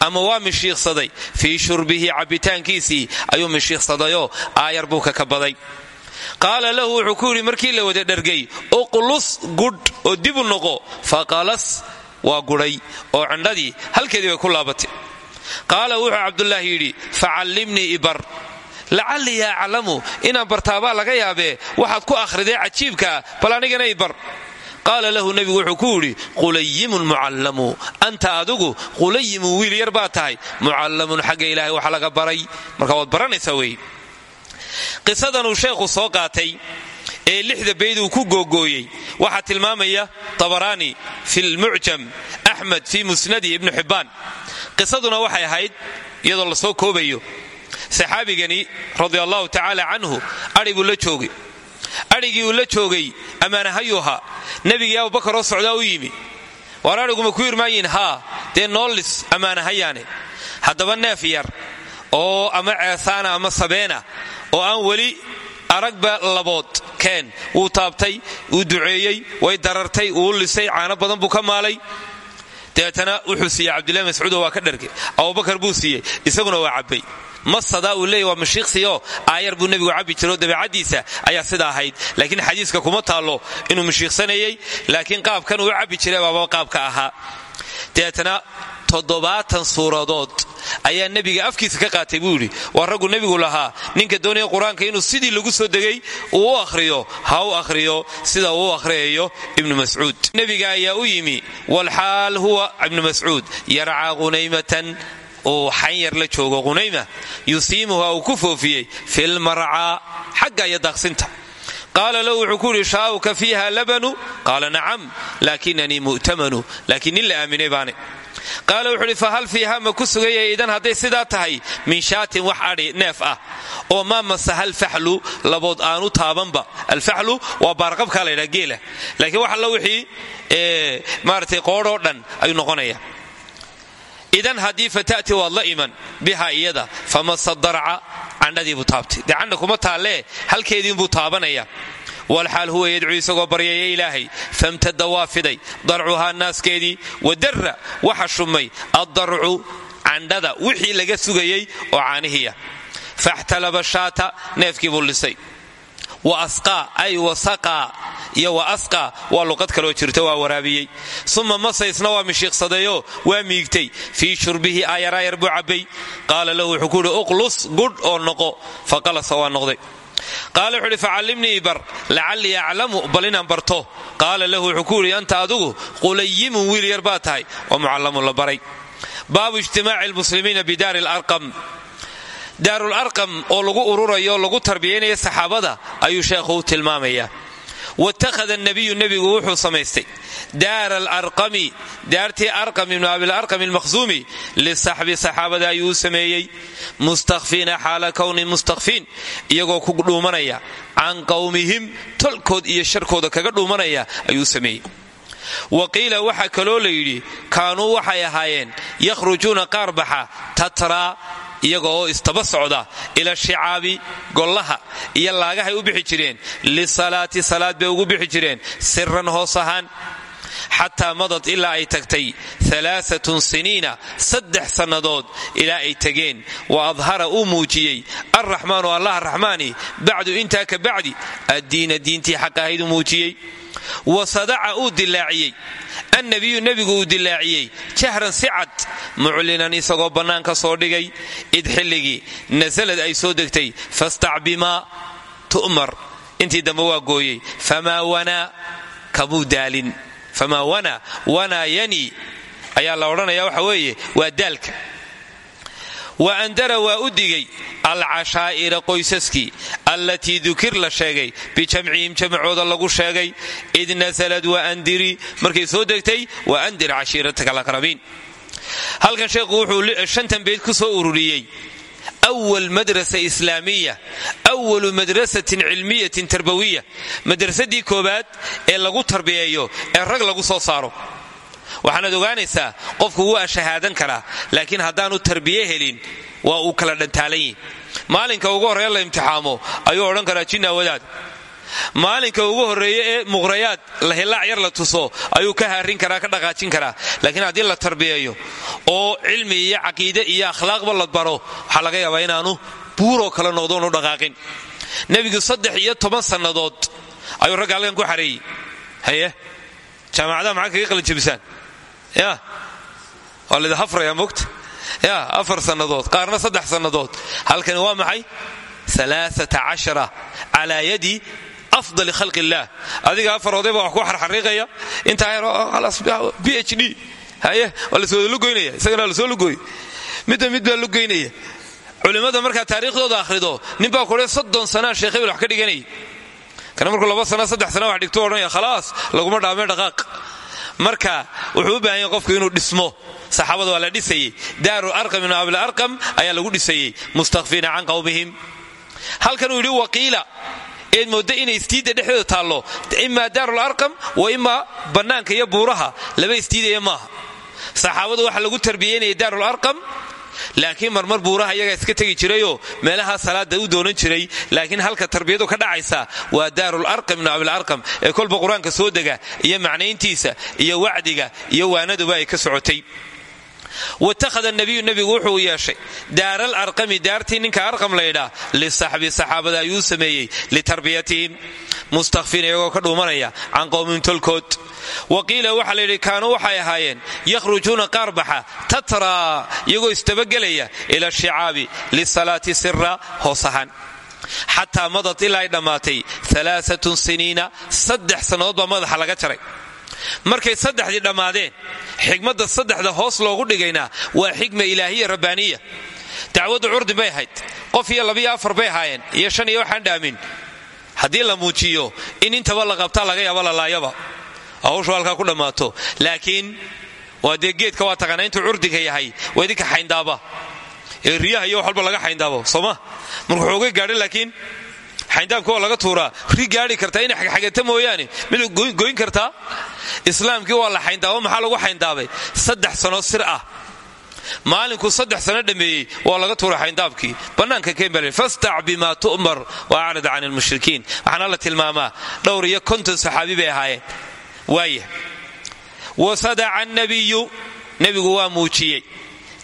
ama waa mishiiqsaday fii shurbihi cabbitaankiisii ayuu mishiiqsadayoo aayar buu ka kabaday qaala lahu wuxuu ku yidhi markii la wada dhergay uqlus gudh oo dibu noqo faqalas waa gudhay oo candhadii halkeedii bay ku laabatay qaala wuxuu cabdulaahi yidhi facallimnii ibar lacallii aclamu inaan bartaabaa laga yaabee waxaad ku akhridee cajiibkaa bal anigana ibar qaala lahu nebigu wuxuu ku yidhi qulayimun mucallamu anta adigu qulayimun wiil yar baa tahay. Mucallamun xagga ilaahay wax laga baray. Marka waad baranaysaa wey. Qisadanuu sheekhu soo qaatay ee lixda bayd uu ku googooyey waxaa tilmaamaya tabaraani fi lmucjam axmed fii musnadi ibnu xibbaan qisaduna waxay ahayd iyadoo la soo koobayo saxaabigani radia allahu tacaala canhu adhi buu la joogay. Adhigii uu la joogay ammaanahayuu ahaa. Nebigii abubakar oo socdaa u yimi. Waar adhiguma ku irmaayiin haa dee noollis ammaanahayaane haddaba neef yar oo ama ceesaana ama sabeena oo aan weli aragba labood keen wuu taabtay wuu duceeyey way darartay wuu lisay caano badan buu ka maalay. Dabeetana wuxuu siiyey cabdillahi mascuudo waa ka dhargay abubakar buu siiyey isaguna waa cabbay masadaa uu leeyay waa mashiiqsiyo? Aayar buu nebigu cabbi jiro dabeecaddiisa ayaa sida ahayd. Laakiin xadiiska kuma taallo inuu mashiiqsanayey laakiin qaabkan uu cabbi jiray baaba qaabka ahaa. Dabeetana toddobaatan suuradood ayaa nebiga afkiisa ka qaatay buu yidhi waa raggu nebigu lahaa ninka doonaya qur'aanka inuu sidii lagu soo degay uu u akhriyo ha u akhriyo sida uu u akhriyayo ibnu mascuud. Nebiga ayaa u yimi walxaal huwa ibnu mascuud yarcaa qunaymatan uu xanyar la joogo qunayma yusiimuha uu ku foofiyey filmarcaa xagga iyo daaqsinta. Qaala lahu wuxuu ku yidhi shaa'uka fiiha labanu? Qaala nacam laakinanii mu'tamanu laakiin nin la aaminay baane. Qaala wuxuu uhi fahal ma ku idan hadday sidaa tahay? Min shaatin wax adhi neef ah. Oo maa masaha alfaxlu labood aanu taabanba. Alfaxlu waa baarqabkaa laydhaha geela. Laakiin wax alla wixii maaratay qoodhoo dhan ayuu noqonaya idan haddii fata'ti waad la iman biha iyada famasa darca candhadiibuu taabtay dee candha kuma taallee halkeediinbuu taabanaya walxaal huwa yadcuu isagoo baryaya ilaahay famtada waa fiday darcuhaa naaskeedii wadarra waxa shumay addarcu candhada wixii laga sugayey oo caanihiya faxtalaba shaata neefkii buu lisay ay iyo wa asqaa waa luqad kaloo jirta waa waraabiyey. Suma masaysna waa mishiiqsadayoo waa miigtay. Fii shurbihi aayaraayar buu cabbay. Qaala lahu wuxuu ku yidhi uqlus gudh oo noqo. Faqalasa waa noqday. Qaala wuxuu uhi facallimnii bar lacallii bal inaan barto. Qaala lahu wuxuu anta adigu qulayimun wiil yar baa tahay. Waa mucallamun la baray. Baabu ijtimaaci lmuslimiina bidaari larqam daarul arqam oo lagu ururayo lagu tarbiyaynaya saxaabada ayuu sheekhu u tilmaamaya. Watakhada nabiyu nebigu wuxuu samaystay. Daara alarqami daartii arqam ibnu abilarqam almakhsuumi lisaxbi saxaabada ayuu u sameeyey. Mustakfiina xaala kowni mustakfiin iyagoo ku dhuumanaya. Can qowmihim tolkood iyo sharkooda kaga dhuumanaya ayuu sameeyey. Wa qiila waxaa kaloo la yidhi kaanuu waxay ahaayeen yakhrujuuna qaar baxa tatraa iyaga oo istaba socda ila shicaabi gollaha iyo laagahay u bixi jireen. Lisalaati salaad bay ugu bixi jireen siran hoos ahaan. Xataa madad ilaa ay tagtay alaaatun siniina saddex sannadood ilaa ay tegeen wa adhara uu muujiyey alraxmaanu allah raxmaani bacdu intaa ka bacdi. Addiina diintii xaq ahayd uu muujiyey. Wa sadaca uu dilaaciyey annabiyu nebigu uu dilaaciyey jahran si cad muclinan isagoo bannaanka soo dhigay id xilligii nasalad ay soo degtay fastac bimaa tu'mar intii dambe waa gooyey famaa wanaa kamuu daalin famaa wana wanaa yani ayaa la odhanaya waxa weeye waa daalka wa andara waa u digay alcashaa'ira qoysaskii allatii dukir la sheegay bijamcihim jamcooda lagu sheegay id nasalad waandiri markay soo degtay waandir cashiirataka alaqrabiin halkan sheekhu wuxuu shantan beyd ku soo ururiyey. Awal madrasa islaamiya awalu madrasatin cilmiyatin tarbawiya. Madrasadii koobaad ee lagu tarbiyeeyo ee rag lagu soo saaro waxaanaad ogaanaysaa qofku waa shahaadan karaa laakiin haddaanu tarbiye helin waa uu kala dhantaalan maalinka ugu horreeya la imtixaamo ayuu odhan karaa jinna wadaad. Maalinka ugu horreeye ee muqrayaad lahilaac yar la tuso ayuu ka haarin karaa ka dhaqaajin karaa. Laakiin haddii la tarbiyeeyo oo cilmi iyo caqiide iyo akhlaaqba la baro waxaa laga yaabaa inaanu buuroo kale noqdoonu dhaqaaqin. Nebigu saddex iyo toban sannadood ayuu ragga halkan ku xareeyey. Haye jaamacadaha maxaa kaga qalinjabisaan ya. Waa lida hafraya mogta ya afar sannadood qaarna saddex sannadood. Halkani waa maxay? Calaa yadi afdali khalq illaah adiga afar oday baa wax ku xarxariiqaya. Intaa b h d. Haye waa la soo lugoynaya. Isagana la soo lugooy midba mid baa lugoynaya. Culimmada markaa taariikhdooda akhrido ninbaa kudhe soddon sanaa sheekh hebel wax ka dhiganayay kana markuu laba sana saddex sana wax dhigto odhanaya khalaas laguma dhaamee dhaqaaq marka wuxuu u baahan qofku inuu dhismo. Saxaabada waa la dhisayey. Daaru arqam ibnu abil arqam ayaa lagu dhisayey mustakfiina can qowmihim halkan uu yidhi waqiila eed moodda inay istiidda dhexdooda taallo. Imaa daarul arqam wa imaa bannaanka iyo buuraha. Laba istiidaya maaha. Saxaabadu waxaa lagu tarbiyeynaya daarul arqam laakiin marmar buuraha iyagaa iska tegi jirayoo meelahaa salaada u doonan jiray laakiin halka tarbiyadu ka dhacaysa waa daarul arqam ibnu abilarqam ee kolba qur'aanka soo dega iyo macnayntiisa iyo wacdiga iyo waanaduba ay ka socotay. Watakhada nabiyu nebigu wuxuu yeeshay daaral arqami daartii ninka arqam laydhaa lisaxbi saxaabada ayuu sameeyey litarbiyatihim mustakfiin iyagoo ka dhuumanaya can qowmin tolkood. Wa qiila waxaa layidhi kaanuu waxay ahaayeen yakhrujuuna qaar baxa tatraa iyagoo istabagelaya ila shicaabi lisalaati sira hoos ahaan. Xataa madad ilaa ay dhammaatay alaaatun siniina saddex sannadood baa madaxa laga jaray. Markay saddexdii dhammaadeen xigmadda saddexda hoos loogu dhigayna waa xikma ilaahiya rabbaaniya. Dacwaddu curdin bay ahayd qof iyo labiyo afar bay ahaayeen iyo shan iyo waxaan dhaamin haddii la muujiyo in intaba la qabtaa laga yaaba lalaayaba hawshu halkaa ku dhammaato. Laakiin waa dee geedka waa taqaanaa intuu curdiga yahay waa idinka xayndaaba. Ee riyaha iyo wax walba laga xayndaabo sooma markuu xoogay gaadhin laakiin xayndaabka waa laga tuuraa. Ri gaari kartaa inay xagxagata mooyaane. Mid goyn kartaa islaamkii waa la xayndaabo maxaa lagu xayndaabay? Saddex sano sir ah maalinkuu saddex sano dhammeeyey waa laga tuuray xayndaabkii bannaanka keenbal fastac bima tu'mar wa acrid can almushrikiin. Waxaana la tilmaamaa dhowr iyo konton saxaabi bay ahaayeen. Waaya wasadaca annabiyu nebigu waa muujiyey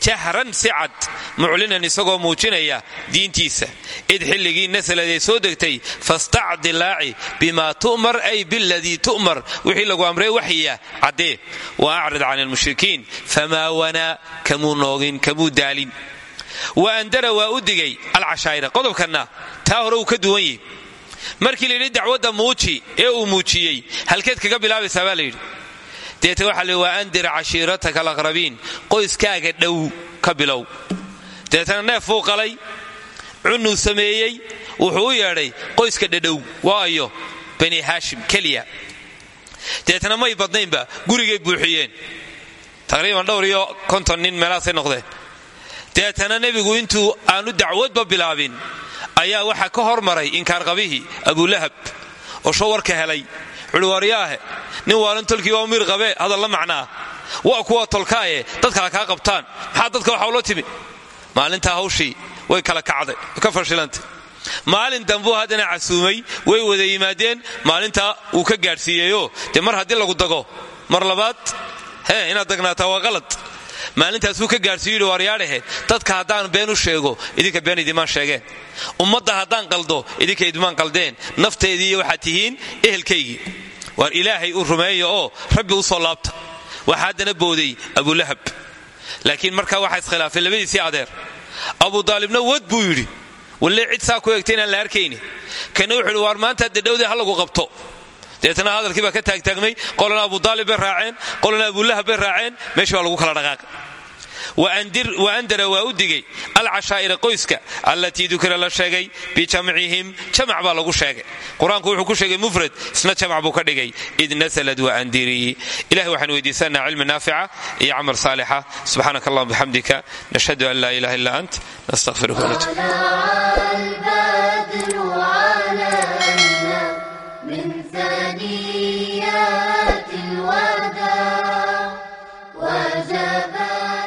jahran si cad muclinan isagoo muujinaya diintiisa. Id xilligii nasalad ee soo degtay fastac dilaaci bima tu'mar ay biladii tu'mar. Wixii lagu amrey waxyiya caddee. Wa acrid can almushrikiin famaa wanaa kamuu noogin kamuu daalin. Wa andara waa u digay alcashaa'ira. Qodobkanna taa hore uu ka duwan yihi markii layidhi dacwadda muuji ee uu muujiyey halkeed kaga bilaabaysaa baa layidhi deeta waxaa li waa andir cashiirataka alaqrabiin qoyskaaga dhow ka bilow. Deetana neef buu qalay cunuu sameeyey wuxuu u yeedhay qoyska dhadhow waayo bani haashim keliya. Deetana may badnaynba gurigay buuxiyeen. Taqriiban dhowr iyo konton nin meelahaasay noqdeen. Deetana nebigu intuu aanu dacwadba bilaabin ayaa waxaa ka hormaray inkaarqabihii abulahab oo shawarka helay culiwaryaahe nin waalan tolkii waa miir qabee hadal la macnaa. Waa kuwa tolkaaye dad kale kaa qabtaan. Maxaa dadka waxa ula timi? Maalintaa hawshii way kala kacday ka fashilantay. Maalin dambuu haddana casuumay way wada yimaadeen maalintaa wuu ka gaadhsiiyeyo dee mar haddii lagu dago mar labaad hee inaad dagnaataa waa qalad maalintaasuu ka gaadhsiiyo yidhi waaryaadhahe dadka haddaan been u sheego idinka been idimaan sheegeen ummadda haddaan qaldo idinka idimaan qaldeen. Nafteedii waxaad tihiin ehelkaygii. Waar ilaahay u rumeeya oo rabbi u soo laabta. Waxaa haddana booday abulahab laakiin markaa waxaa iskhilaafay labadiisii adeer. Abu daalibna wad buu yidhi walle cid saa ku egtay inaan la arkayni kana wuxuu yidhi waar maanta dedhowdii ha lagu qabto deetana hadalkii baa ka taagtaagmay qolana abu daalib bay raaceen qolana abulahab bay raaceen meeshii baa lagu kala dhaqaaqay wa andara waa u digay alcashaa'ira qoyska allatii dukira la sheegay bijamcihim jamac baa lagu sheegay. Qur'aanku wuxuu ku sheegay mufrad isna jamac buu ka dhigay. Id nasalad waandirii ilahi waxaan weydiisanaa cilmi naafica iyo camal saalixa. Subxaanaka allahuma bixamdika nashhadu an laa ilaha illa ant nastaqfiruka wanatub من ثنيات الودى وجبال